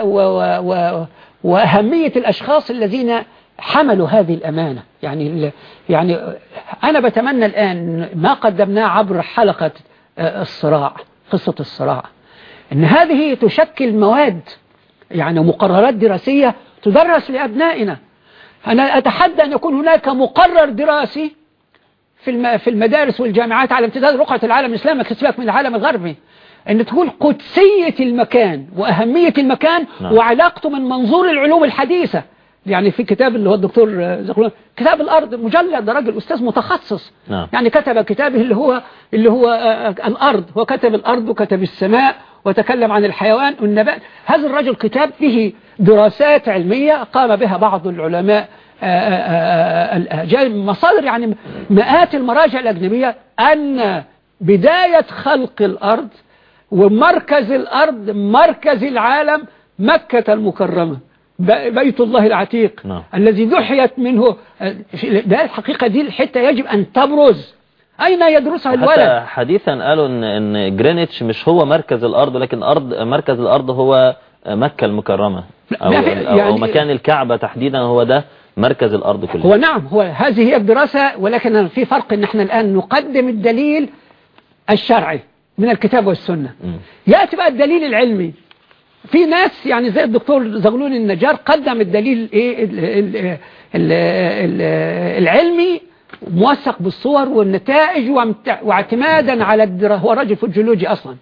و و و وأهمية الأشخاص الذين حملوا هذه الأمانة. يعني يعني أنا بتمنى الآن ما قدمناه عبر حلقة آه، الصراع قصة الصراع. أن هذه تشكل مواد يعني مقررات دراسية تدرس لأبنائنا. أنا أتحدى أن يكون هناك مقرر دراسي في في المدارس والجامعات على امتداد رقعة العالم الإسلامي كسبك من العالم الغربي. أن تكون قدسية المكان وأهمية المكان نعم. وعلاقته من منظور العلوم الحديثة. يعني في كتاب اللي هو الدكتور زغلول كتاب الأرض مجلد ده راجل أستاذ متخصص. نعم. يعني كتب كتابه اللي هو اللي هو آه، آه، الأرض. وكتب الأرض وكتب السماء وتكلم عن الحيوان والنبات. هذا الرجل كتاب به دراسات علمية قام بها بعض العلماء آه، جاي من مصادر يعني مئات المراجع الأجنبية أن بداية خلق الأرض ومركز الأرض مركز العالم مكة المكرمة. بيت الله العتيق نعم. الذي دحيت منه ده الحقيقة دي الحتة يجب أن تبرز. أين يدرسها حتى الولد؟ حديثا قالوا ان إن جرينتش مش هو مركز الأرض لكن ارض مركز الأرض هو مكة المكرمة أو, أو يعني- مكان الكعبة تحديدا هو ده مركز الأرض كلها. هو نعم هو هذه هي الدراسة ولكن في فرق إن إحنا الآن نقدم الدليل الشرعي من الكتاب والسنة. مم. يأتي بقى الدليل العلمي. في ناس يعني زي الدكتور زغلول النجار قدم الدليل إيه ال ال ال ال العلمي موثق بالصور والنتائج واعتمادا على الدرا هو راجل فوجيولوجي أصلا.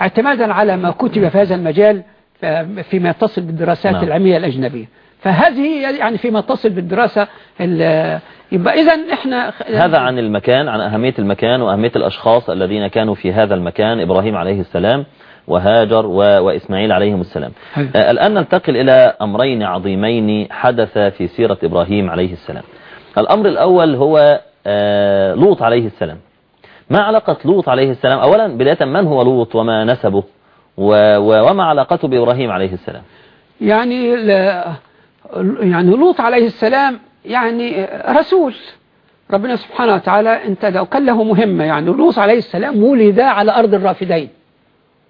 اعتمادا على ما كتب في هذا المجال فيما يتصل بالدراسات نعم. العلمية الأجنبية. فهذه يعني فيما يتصل بالدراسة ال- يبقى إذا إحنا هذا عن المكان عن أهمية المكان وأهمية الأشخاص الذين كانوا في هذا المكان. إبراهيم عليه السلام وهاجر و... وإسماعيل عليهم السلام. آه، الآن ننتقل إلى أمرين عظيمين حدث في سيرة إبراهيم عليه السلام. الأمر الأول هو آه، لوط عليه السلام. ما علاقة لوط عليه السلام؟ أولا بداية من هو لوط وما نسبه؟ و... و... وما علاقته بإبراهيم عليه السلام؟ يعني ل- يعني لوط عليه السلام يعني رسول. ربنا سبحانه وتعالى انت لو كان له مهمة يعني لوط عليه السلام ولد على أرض الرافدين.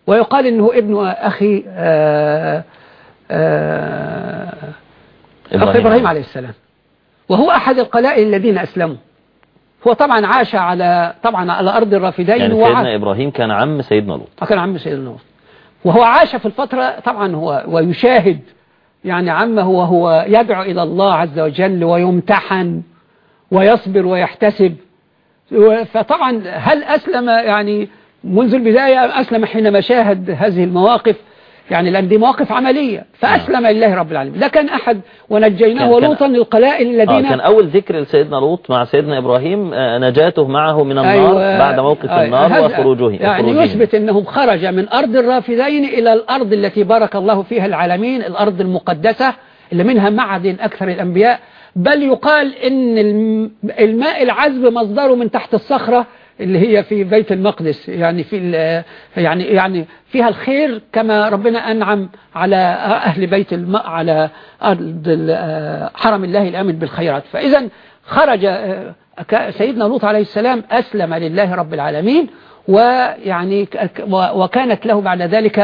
ويقال إنه ابن أخي آآ آآ أخي إبراهيم. عليه السلام. وهو أحد القلائل الذين أسلموا. هو طبعا عاش على طبعا على أرض الرافدين يعني وعاش- سيدنا إبراهيم كان عم سيدنا لوط. كان عم سيدنا لوط. وهو عاش في الفترة طبعا هو ويشاهد يعني عمه وهو يدعو إلى الله عز وجل ويمتحن ويصبر ويحتسب. فطبعا هل أسلم يعني منذ البداية أسلم حينما شاهد هذه المواقف يعني لأن دي مواقف عملية فأسلم لله رب العالمين. ده كان أحد ونجيناه ولوطا للقلائل آه الذين كان أول ذكر لسيدنا لوط مع سيدنا إبراهيم آه، نجاته معه من النار أيوة. بعد موقف أيوة النار وخروجه يعني. يثبت أنهم خرج من أرض الرافدين إلى الأرض التي بارك الله فيها العالمين الأرض المقدسة اللي منها معدن أكثر الأنبياء. بل يقال إن الم- الماء العذب مصدره من تحت الصخرة اللي هي في بيت المقدس يعني في يعني يعني فيها الخير كما ربنا أنعم على أهل بيت الم على أرض ال- حرم الله الآمن بالخيرات. فإذا خرج آه، سيدنا لوط عليه السلام أسلم لله رب العالمين ويعني وكانت له بعد ذلك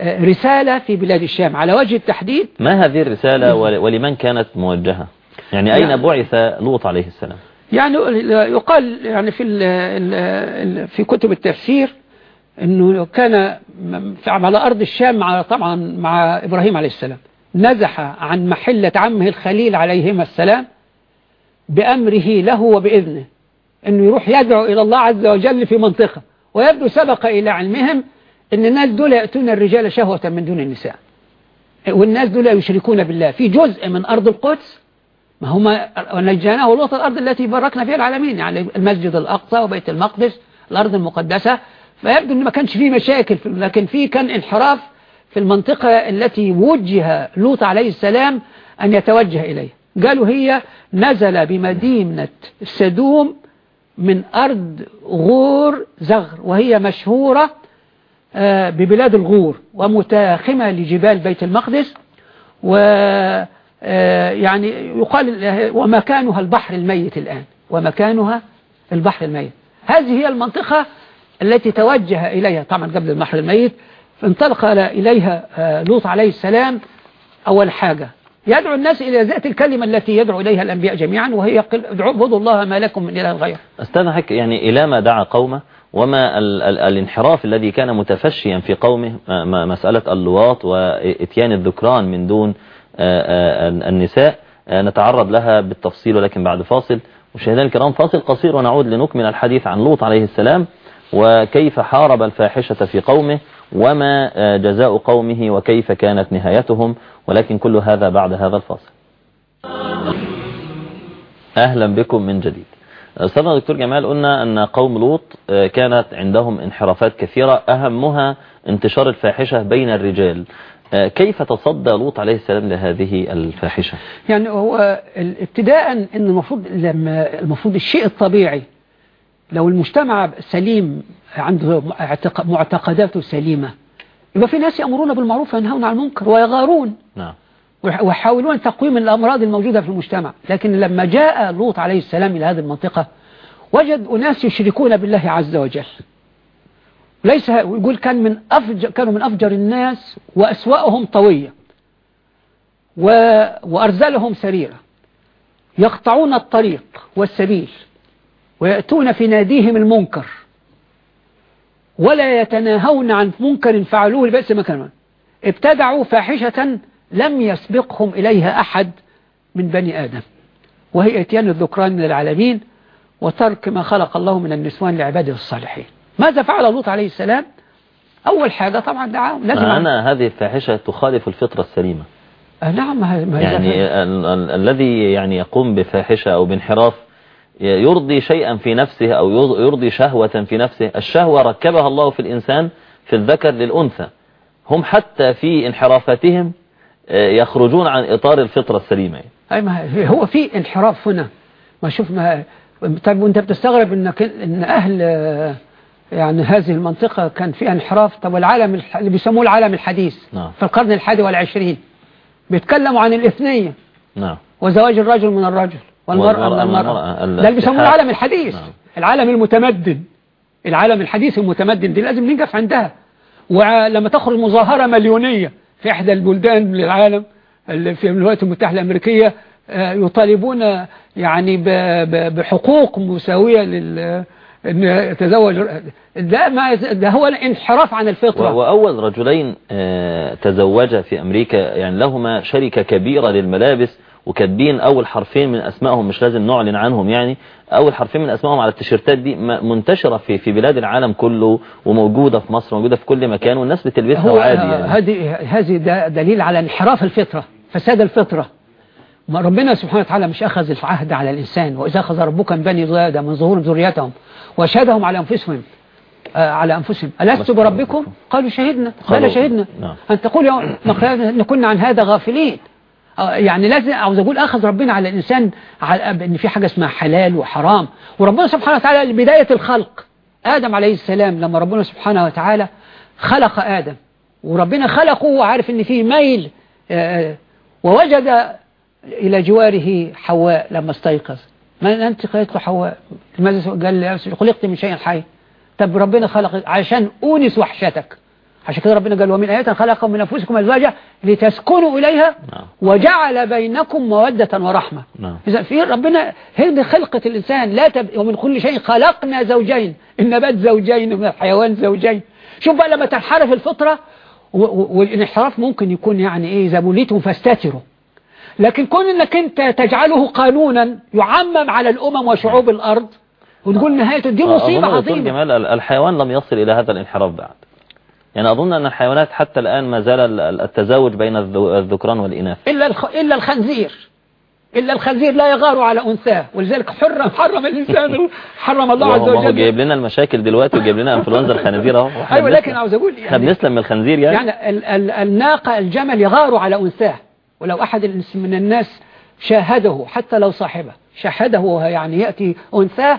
آه، رسالة في بلاد الشام. على وجه التحديد ما هذه الرسالة ول- ولمن كانت موجهة؟ يعني أين يعني- بعث لوط عليه السلام؟ يعني يقال يعني في في كتب التفسير أنه كان على أرض الشام مع طبعا مع إبراهيم عليه السلام. نزح عن محلة عمه الخليل عليهما السلام بأمره له وبإذنه. أنه يروح يدعو إلى الله عز وجل في منطقة. ويبدو سبق إلى علمهم أن الناس دول يأتون الرجال شهوة من دون النساء. والناس دول يشركون بالله. في جزء من أرض القدس ما هما ونجيناه لوط الأرض التي باركنا فيها العالمين يعني المسجد الأقصى وبيت المقدس الأرض المقدسة. فيبدو أن ما كانش فيه مشاكل لكن فيه كان انحراف في المنطقة التي وجه لوط عليه السلام أن يتوجه إليه قالوا هي نزل بمدينة سدوم من أرض غور زغر وهي مشهورة آه، ببلاد الغور ومتاخمة لجبال بيت المقدس. و يعني يقال ومكانها البحر الميت الآن. ومكانها البحر الميت. هذه هي المنطقة التي توجه إليها طبعا قبل البحر الميت فانطلق إليها آه، لوط عليه السلام أول حاجة. يدعو الناس إلى ذات الكلمة التي يدعو إليها الأنبياء جميعا وهي اعبدوا الله ما لكم من إله غيره. أستاذ يعني إلى ما دعا قومه وما ال ال الانحراف الذي كان متفشيا في قومه مسألة اللواط وإتيان الذكران من دون النساء. نتعرض لها بالتفصيل ولكن بعد فاصل. مشاهدينا الكرام فاصل قصير ونعود لنكمل الحديث عن لوط عليه السلام وكيف حارب الفاحشة في قومه وما جزاء قومه وكيف كانت نهايتهم. ولكن كل هذا بعد هذا الفاصل. أهلا بكم من جديد. أستاذنا دكتور جمال قلنا أن قوم لوط كانت عندهم انحرافات كثيرة. أهمها انتشار الفاحشة بين الرجال. كيف تصدى لوط عليه السلام لهذه الفاحشة؟ يعني هو ابتداء إن المفروض لما المفروض الشيء الطبيعي لو المجتمع سليم عنده معتقداته سليمة يبقى في ناس يأمرون بالمعروف وينهون عن المنكر ويغارون نعم. ويحاولون تقويم الأمراض الموجودة في المجتمع. لكن لما جاء لوط عليه السلام إلى هذه المنطقة وجد أناس يشركون بالله عز وجل. ليس يقول كان من أفجر كانوا من أفجر الناس وأسواءهم طوية و... وأرزلهم سريرة يقطعون الطريق والسبيل ويأتون في ناديهم المنكر ولا يتناهون عن منكر فعلوه لبأس مكان ابتدعوا فاحشة لم يسبقهم إليها أحد من بني آدم. وهي إتيان الذكران من العالمين وترك ما خلق الله من النسوان لعباده الصالحين. ماذا فعل لوط عليه السلام؟ أول حاجة طبعا دعاهم لازم أنا هذه الفاحشة تخالف الفطرة السليمة. آه، نعم يعني الذي يعني يقوم بفاحشة أو بانحراف يرضي شيئا في نفسه أو يرضي شهوة في نفسه الشهوة ركبها الله في الإنسان في الذكر للأنثى. هم حتى في انحرافتهم آه، يخرجون عن إطار الفطرة السليمة. أي ما هو في انحراف هنا. ما شوف ما طيب وأنت بتستغرب انك إن أهل يعني هذه المنطقة كان فيها انحراف. طب والعالم اللي بيسموه العالم الحديث نعم. في القرن الحادي والعشرين بيتكلموا عن الاثنية نعم. وزواج الرجل من الرجل والمرأة من المرأة. ده اللي بيسموه العالم الحديث. نعم. العالم المتمدن. العالم الحديث المتمدن دي لازم ننقف عندها. ولما تخرج مظاهرة مليونية في إحدى البلدان للعالم في الولايات المتحدة الأمريكية آه، يطالبون يعني بحقوق مساوية لل ان يتزوج ده, ما ده هو الانحراف عن الفطرة وأول رجلين آه، تزوجا في أمريكا يعني لهما شركة كبيرة للملابس وكاتبين أول حرفين من أسمائهم مش لازم نعلن عنهم يعني أول حرفين من أسمائهم على التيشيرتات دي منتشرة في في بلاد العالم كله وموجودة في مصر موجودة في كل مكان والناس بتلبسها عادي يعني. هذه هذه دليل على انحراف الفطرة فساد الفطرة ما ربنا سبحانه وتعالى مش أخذ العهد على الإنسان وإذا أخذ ربك من بني ضيادة من ظهور ذريتهم وشهدهم على أنفسهم آه على أنفسهم. ألست بربكم؟ قالوا شهدنا قال شهدنا. نعم. أن تقول أن كنا عن هذا غافلين. آه، يعني لازم عاوز أقول أخذ ربنا على الإنسان على أن في حاجة اسمها حلال وحرام. وربنا سبحانه وتعالى بداية الخلق. آدم عليه السلام لما ربنا سبحانه وتعالى خلق آدم. وربنا خلقه وعارف أن فيه ميل آه، ووجد إلى جواره حواء لما استيقظ. ما أنت خلقت حواء؟ لماذا قال لي خلقت من شيء حي. طب ربنا خلق عشان أونس وحشتك. عشان كده ربنا قال ومن آيات خلقكم من أنفسكم أزواجا لتسكنوا إليها نعم. وجعل بينكم مودة ورحمة. نعم. إذا في ربنا هي خلقة الإنسان لا تب... ومن كل شيء خلقنا زوجين. النبات زوجين ومن الحيوان زوجين. شوف بقى لما تنحرف الفطرة. والانحراف ممكن يكون يعني إيه إذا بليتم فاستتروا. لكن كون إنك أنت تجعله قانونا يعمم على الأمم وشعوب الأرض وتقول نهايته دي مصيبة أظن دكتور عظيمة جمال الحيوان لم يصل إلى هذا الانحراف بعد. يعني أظن أن الحيوانات حتى الآن ما زال ال- ال- التزاوج بين الذكران والإناث. إلا الخ... إلا الخنزير. إلا الخنزير لا يغار على أنثاه ولذلك حرم حرم الإنسان حرم الله عز ما هو وجل. جايب لنا المشاكل دلوقتي وجايب لنا إنفلونزا الخنازير أهو. أيوة لكن. عاوز أقول إحنا يعني, بنسلم من الخنزير يعني, يعني ال... ال... الناقة الجمل يغار على أنثاه. ولو أحد من الناس شاهده حتى لو صاحبه شاهده يعني يأتي أنثاه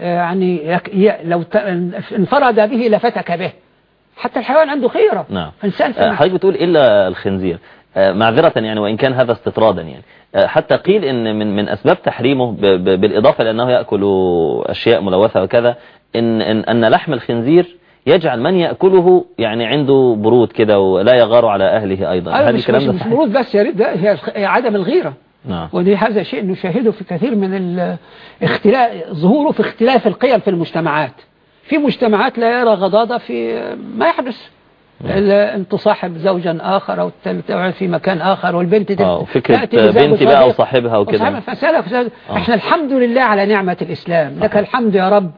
يعني. لو. انفرد به لفتك به حتى الحيوان عنده خيرة نعم فإنسان آه، حضرتك بتقول إلا الخنزير آه، معذرة يعني وإن كان هذا استطرادا يعني آه، حتى قيل إن من من أسباب تحريمه بالإضافة لأنه يأكل أشياء ملوثة وكذا إن إن أن لحم الخنزير يجعل من يأكله يعني عنده برود كده ولا يغار على أهله أيضا. أيوة هل مش, الكلام مش؟ مرود بس يا ريت ده هي عدم الغيرة. نعم. ودي هذا شيء نشاهده في كثير من اختلاف ظهوره في اختلاف القيم في المجتمعات. في مجتمعات لا يرى غضاضة في ما يحدث. ال- أن تصاحب زوجا آخر أو تقعد في مكان آخر والبنت آه تأتي بزوج بنتي بقى. وصاحبها وكده. آه. إحنا الحمد لله على نعمة الإسلام. لك الحمد يا رب.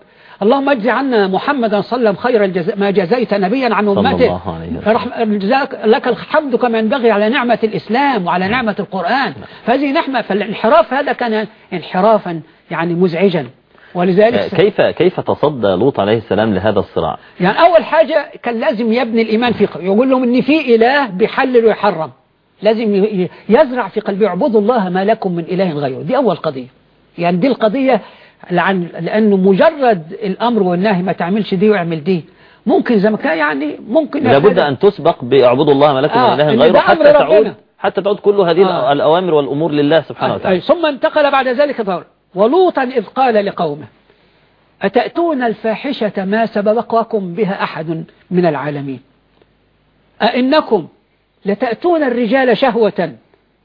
اللهم اجزي عنا محمدا صلى الله عليه وسلم خير الجزاء ما جزيت نبيا عن أمته جزاك- لك الحمد كما ينبغي على نعمة الإسلام وعلى نعمة القرآن. فهذه نعمة فالانحراف هذا كان انحرافا يعني مزعجا. ولذلك آه، كيف كيف تصدى لوط عليه السلام لهذا الصراع؟ يعني أول حاجة كان لازم يبني الإيمان في يقول لهم إن في إله بيحلل ويحرم. لازم يزرع في قلبه اعبدوا الله ما لكم من إله غيره. دي أول قضية. يعني دي القضية لأنه مجرد الأمر والنهي ما تعملش دي واعمل دي. ممكن زي ما كان يعني ممكن لابد أن تسبق باعبدوا الله ما لكم آه، من إله غيره حتى تعود ربنا. حتى تعود كل هذه آه. الأوامر والأمور لله سبحانه أي وتعالى. ثم انتقل بعد ذلك دور ولوطا إذ قال لقومه أتأتون الفاحشة ما سبقكم بها أحد من العالمين؟ أئنكم لتأتون الرجال شهوة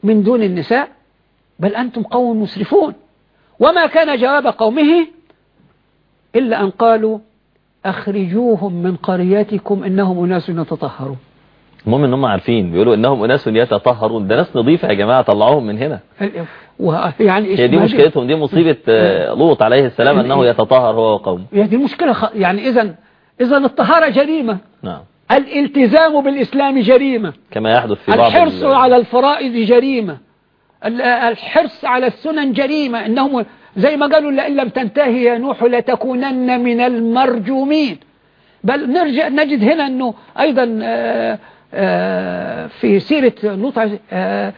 من دون النساء؟ بل أنتم قوم مسرفون. وما كان جواب قومه إلا أن قالوا أخرجوهم من قريتكم إنهم أناس يتطهرون. المهم إن هم عارفين بيقولوا إنهم أناس يتطهرون. ده ناس نظيفة يا جماعة طلعوهم من هنا. ويعني هي دي مشكلتهم دي مصيبة آه، لوط عليه السلام إنه يتطهر هو وقومه. هي دي مشكلة خ... يعني إذا إذا الطهارة جريمة. نعم. الالتزام بالإسلام جريمة. كما يحدث في بعض الحرص ال- على الفرائض جريمة. الحرص على السنن جريمة. إنهم زي ما قالوا لئن لم تنتهي يا نوح لتكونن من المرجومين. بل نرجع نجد هنا أنه أيضا آه، آه، في سيرة لوط آه،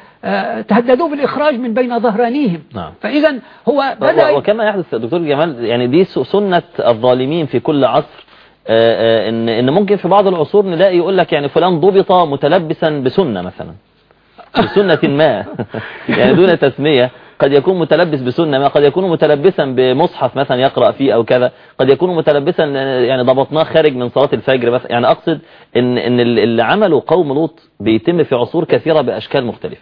تهددوا بالإخراج من بين ظهرانيهم. نعم. فإذا هو بدأ وكما يحدث دكتور جمال يعني دي سنة الظالمين في كل عصر. ان إن ممكن في بعض العصور نلاقي يقول لك يعني فلان ضبط متلبسا بسنة مثلا. بسنة ما. يعني دون تسمية. قد يكون متلبس بسنة ما. قد يكون متلبسا بمصحف مثلا يقرأ فيه أو كذا. قد يكون متلبسا يعني ضبطناه خارج من صلاة الفجر مثلا يعني أقصد إن, إن اللي عمله قوم لوط بيتم في عصور كثيرة بأشكال مختلفة.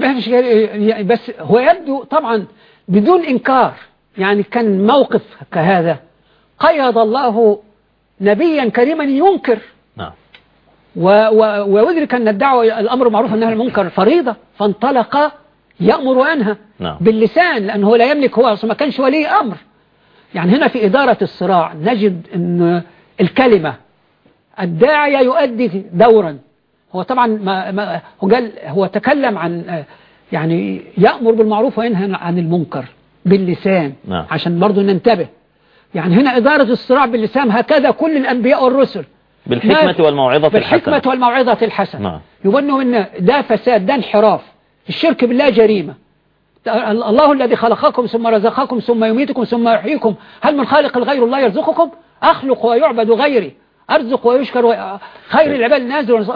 ما فيش يعني بس هو يبدو طبعا بدون إنكار. يعني كان موقف كهذا. قيض الله نبيا كريما ينكر. نعم. ويدرك أن الدعوة الأمر معروف أنها المنكر فريضة فانطلق يأمر وينهى نعم. باللسان لأنه لا يملك هو ما كانش ولي أمر يعني هنا في إدارة الصراع نجد أن الكلمة الداعية يؤدي دورا هو طبعا ما ما هو قال هو تكلم عن يعني يأمر بالمعروف وينهى عن المنكر باللسان نعم. عشان برضو ننتبه يعني هنا إدارة الصراع باللسان هكذا كل الأنبياء والرسل بالحكمة والموعظة بالحكمة الحسنة والموعظة الحسنة. نعم. يبنوا إن ده فساد ده انحراف الشرك بالله جريمة. الله الذي خلقكم ثم رزقكم ثم يميتكم ثم يحييكم. هل من خالق غير الله يرزقكم؟ أخلق ويعبد غيري أرزق ويشكر و... خير العباد نازل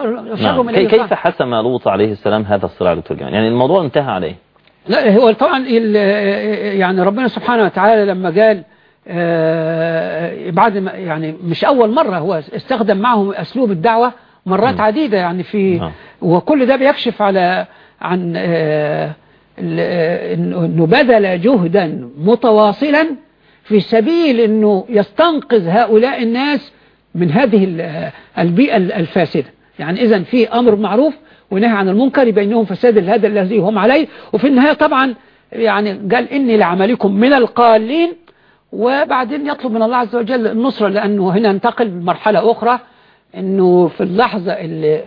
نعم. من الإنسان. كيف حسم لوط عليه السلام هذا الصراع دكتور جمال يعني الموضوع انتهى عليه. لا هو طبعا يعني ربنا سبحانه وتعالى لما قال بعد ما يعني مش أول مرة هو استخدم معهم أسلوب الدعوة مرات عديدة يعني في نعم. وكل ده بيكشف على عن آه، آه، انه بذل جهدا متواصلا في سبيل إنه يستنقذ هؤلاء الناس من هذه ال- آه، البيئة الفاسدة يعني اذا في أمر معروف ونهي عن المنكر بينهم فساد هذا الذي هم عليه وفي النهاية طبعا يعني قال إني لعملكم من القالين وبعدين يطلب من الله عز وجل النصرة لأنه هنا انتقل لمرحلة أخرى أنه في اللحظة اللي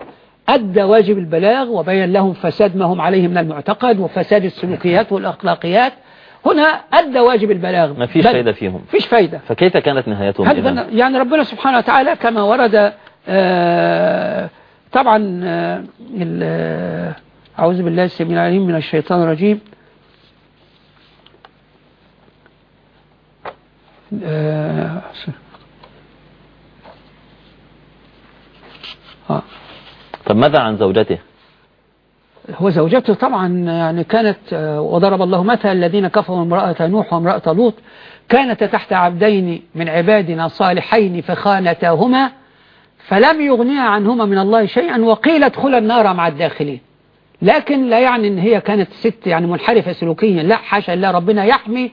أدى واجب البلاغ وبين لهم فساد ما هم عليه من المعتقد وفساد السلوكيات والأخلاقيات هنا أدى واجب البلاغ. ما فيش فايدة فيهم. فيش فايدة. فكيف كانت نهايتهم إذن؟ هذا يعني ربنا سبحانه وتعالى كما ورد آه، طبعا آه، آه، أعوذ بالله السميع العليم من الشيطان الرجيم. آه، طب ماذا عن زوجته؟ هو زوجته طبعا يعني كانت آه، وضرب الله مثل الذين كفروا امرأة نوح وامرأة لوط. كانتا تحت عبدين من عبادنا صالحين فخانتاهما فلم يغنيا عنهما من الله شيئا وقيل ادخلا النار مع الداخلين. لكن لا يعني إن هي كانت ست يعني منحرفة سلوكيا لا حاشا الله ربنا يحمي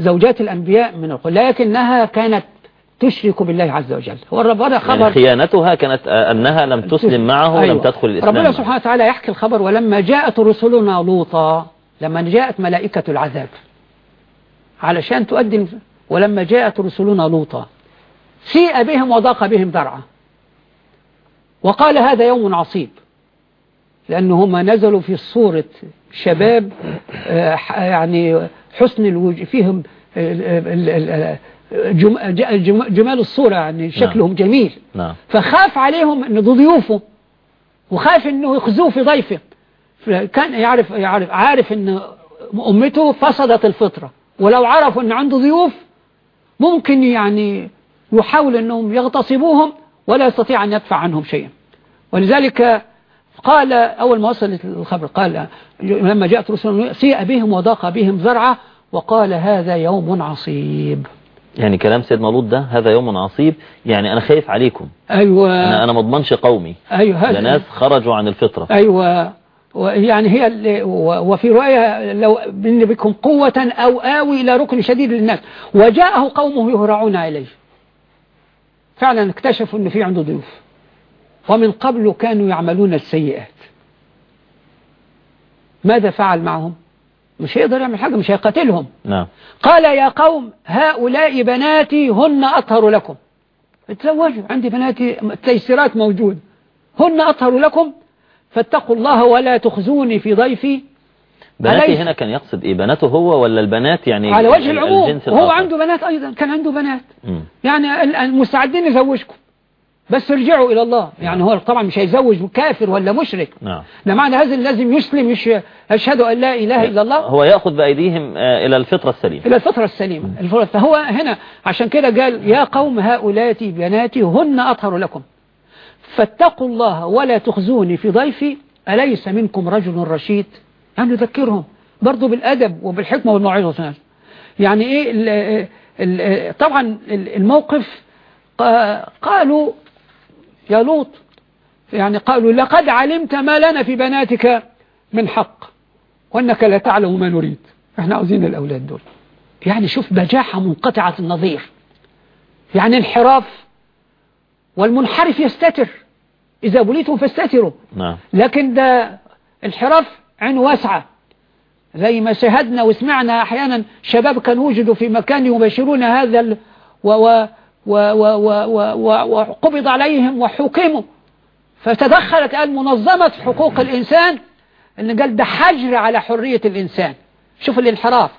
زوجات الأنبياء من القول لكنها كانت تشرك بالله عز وجل هو ربنا يعني خبر خيانتها كانت آه، أنها لم تسلم معه ولم أيوة. تدخل الإسلام ربنا. سبحانه وتعالى يحكي الخبر ولما جاءت رسلنا لوطا لما جاءت ملائكة العذاب علشان تؤدي ولما جاءت رسلنا لوطا سيء بهم وضاق بهم ذرعا وقال هذا يوم عصيب لأنهم نزلوا في صورة شباب آه، يعني حسن الوجه فيهم ال- جم- جم- جمال الصورة يعني شكلهم جميل. نعم. فخاف عليهم دول ضيوفه وخاف إنه يخزوه في ضيفه. كان يعرف يعرف عارف إن أمته فسدت الفطرة. ولو عرفوا إن عنده ضيوف ممكن يعني يحاول إنهم يغتصبوهم ولا يستطيع أن يدفع عنهم شيئا. ولذلك قال أول ما وصلت الخبر قال لما جاءت رسول سيء بهم وضاق بهم زرعا وقال هذا يوم عصيب. يعني كلام سيدنا لوط ده هذا يوم عصيب يعني أنا خايف عليكم. أيوه. أنا أنا ما اضمنش قومي. أيوه ده هذا ناس خرجوا عن الفطرة. أيوة. يعني هي وفي رواية لو إن بكم قوة أو آوي إلى ركن شديد للناس. وجاءه قومه يهرعون إليه. فعلا اكتشفوا أن في عنده ضيوف. ومن قبل كانوا يعملون السيئات. ماذا فعل معهم؟ مش هيقدر يعمل حاجة مش هيقتلهم نعم. قال يا قوم هؤلاء بناتي هن أطهر لكم. اتزوجوا عندي بناتي التيسيرات موجود. هن أطهر لكم؟ فاتقوا الله ولا تخزوني في ضيفي. بناتي أليس- هنا كان يقصد إيه؟ بناته هو ولا البنات يعني على وجه ال- العموم الآخر؟ عنده بنات أيضا كان عنده بنات. مم. يعني ال- المستعدين يزوجكم. بس ارجعوا إلى الله. يعني هو طبعا مش هيزوج كافر ولا مشرك. نعم. ده معنى هذا لازم يسلم يش- يشهد أن لا إله إلا الله. هو يأخذ بأيديهم آه، إلى الفطرة السليمة. إلى الفطرة السليمة. الفطرة فهو هنا عشان كده قال يا قوم هؤلاء بناتي هن أطهر لكم. فاتقوا الله ولا تخزوني في ضيفي. أليس منكم رجل رشيد؟ يعني يذكرهم. برضو بالأدب وبالحكمة والموعظة. يعني إيه ال ال طبعا ال- الموقف قا- قالوا يا لوط يعني قالوا لقد علمت ما لنا في بناتك من حق وأنك لا تعلم ما نريد. إحنا عاوزين الأولاد دول. يعني شوف بجاحة منقطعة النظير. يعني انحراف والمنحرف يستتر. إذا بليتم فاستتروا. نعم. لكن ده انحراف عين واسعة. زي ما شاهدنا وسمعنا أحيانا شباب كانوا وجدوا في مكان يباشرون هذا ال... و... و... وقبض عليهم وحكموا فتدخلت قال منظمة حقوق الإنسان اللي قال ده حجر على حرية الإنسان شوف الانحراف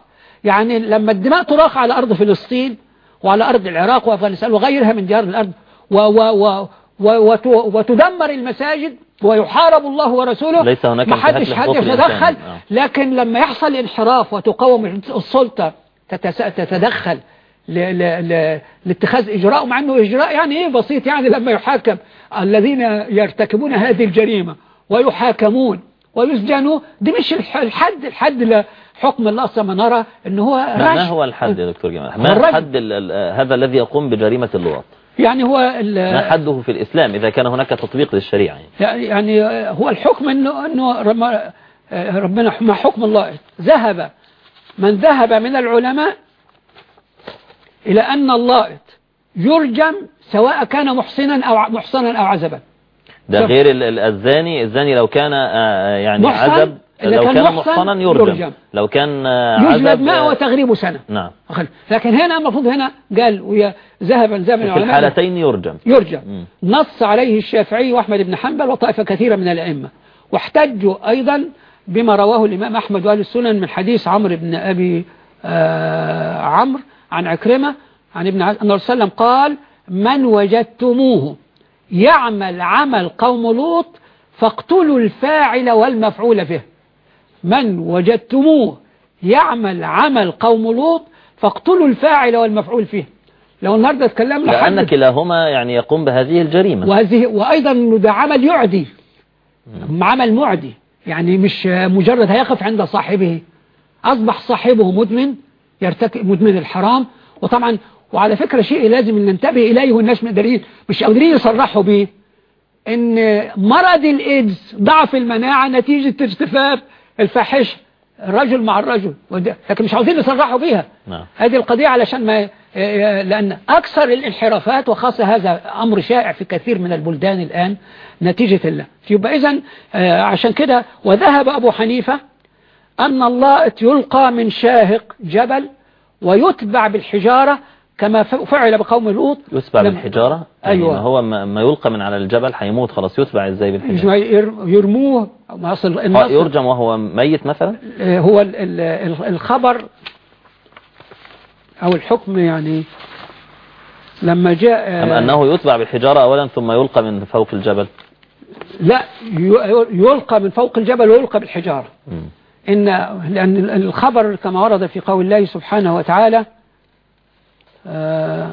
يعني لما الدماء تراق على أرض فلسطين وعلى أرض العراق وأفغانستان وغيرها من ديار الأرض و و و و وت- وتدمر المساجد ويحارب الله ورسوله ليس هناك ما حدش انتهاك حد لحقوق يتدخل. آه. لكن لما يحصل انحراف وتقاوم السلطة تتدخل لاتخاذ إجراء مع أنه إجراء يعني إيه بسيط يعني لما يحاكم الذين يرتكبون هذه الجريمة ويحاكمون ويسجنوا دي مش الح- الحد الحد لحكم الله أصلا ما نرى أنه هو ما ما. هو الحد يا دكتور جمال ما. الحد ال- ال- هذا الذي يقوم بجريمة اللواط يعني هو ال- ما حده في الإسلام إذا كان هناك تطبيق للشريعة يعني. يعني هو الحكم انه إنه ربنا ما حكم الله ذهب من ذهب من العلماء إلى أن اللائط يرجم سواء كان محسنا ع- محصنا أو عزبا ده. غير ال- ال- الزاني الزاني لو كان آه، يعني محصن، عزب لو كان كان محصن محصنا يرجم يرجم. لو كان آه، يجلد عزب ماء آه، وتغريب سنة نعم. لكن هنا المفروض هنا قال ويا ذهب ذهب من في الحالتين يرجم يرجم مم. نص عليه الشافعي وأحمد بن حنبل وطائفة كثيرة من الأئمة واحتجوا أيضا بما رواه الإمام أحمد وأهل السنن من حديث عمرو بن أبي آه عمرو عن عكرمة عن ابن عز... أن الرسول وسلم قال من وجدتموه يعمل عمل قوم لوط فاقتلوا الفاعل والمفعول به. من وجدتموه يعمل عمل قوم لوط فاقتلوا الفاعل والمفعول فيه. لو النهارده اتكلمنا لأن كلاهما يعني يقوم بهذه الجريمة. وهذه وأيضا ده عمل يعدي. عمل معدي. يعني مش مجرد هيقف عند صاحبه. أصبح صاحبه مدمن. يرتكب مدمن الحرام. وطبعا وعلى فكرة شيء لازم ننتبه إليه والناس مقدرين مش قادرين يصرحوا به إن مرض الإيدز ضعف المناعة نتيجة ارتفاف الفاحشة. الرجل مع الرجل. لكن مش عاوزين يصرحوا بيها. نعم. هذه القضية علشان ما لأن أكثر الانحرافات وخاصة هذا أمر شائع في كثير من البلدان الآن نتيجة الله يبقى إذن آه، عشان كده وذهب أبو حنيفة أن الله يلقى من شاهق جبل ويتبع بالحجارة كما فعل بقوم لوط. يتبع بالحجارة؟ يعني أيوة. ما هو ما يلقى من على الجبل هيموت خلاص يتبع إزاي بالحجارة؟ ير- يرموه ما أصل يرجم وهو ميت مثلا؟ آه، هو ال- ال- ال- الخبر أو الحكم يعني لما جاء أم آه، أنه يتبع بالحجارة أولا ثم يلقى من فوق الجبل؟ لا يلقى من فوق الجبل ويلقى بالحجارة. إن لأن الخبر كما ورد في قول الله سبحانه وتعالى آه،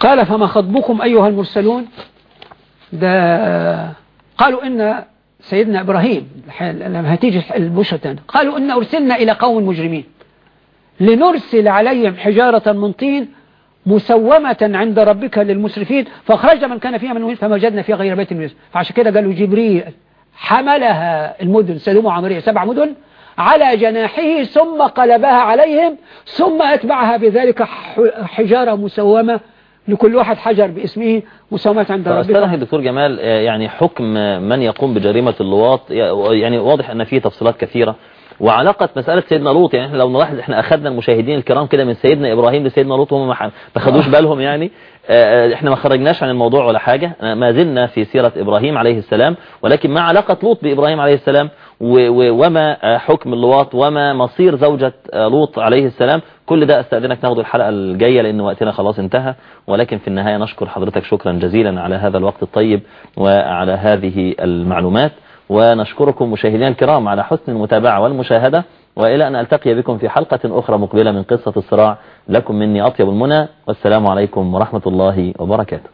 قال فما خطبكم أيها المرسلون؟ ده قالوا إن سيدنا إبراهيم لما هتيجي البشرة قالوا إن أرسلنا إلى قوم مجرمين لنرسل عليهم حجارة من طين مسومة عند ربك للمسرفين فأخرجنا من كان فيها من المؤمنين فما وجدنا فيها غير بيت المسر فعشان كده قالوا جبريل حملها المدن سدوم وعمرية سبع مدن على جناحه ثم قلبها عليهم ثم أتبعها بذلك حجارة مسومة لكل واحد حجر باسمه مسومة عند ربك. أستاذ دكتور جمال آه، يعني حكم من يقوم بجريمة اللواط يعني واضح أن فيه تفصيلات كثيرة. وعلاقة مسألة سيدنا لوط يعني إحنا لو نلاحظ إحنا أخذنا المشاهدين الكرام كده من سيدنا إبراهيم لسيدنا لوط وهم ما خدوش بالهم يعني. آه، إحنا ما خرجناش عن الموضوع ولا حاجة. آه، ما زلنا في سيرة إبراهيم عليه السلام ولكن ما علاقة لوط بإبراهيم عليه السلام وما آه، حكم اللواط وما مصير زوجة آه، لوط عليه السلام كل ده أستأذنك ناخده الحلقة الجاية لأن وقتنا خلاص انتهى. ولكن في النهاية نشكر حضرتك شكرا جزيلا على هذا الوقت الطيب وعلى هذه المعلومات. ونشكركم مشاهدينا الكرام على حسن المتابعة والمشاهدة وإلى أن ألتقي بكم في حلقة أخرى مقبلة من قصة الصراع. لكم مني أطيب المنى والسلام عليكم ورحمة الله وبركاته.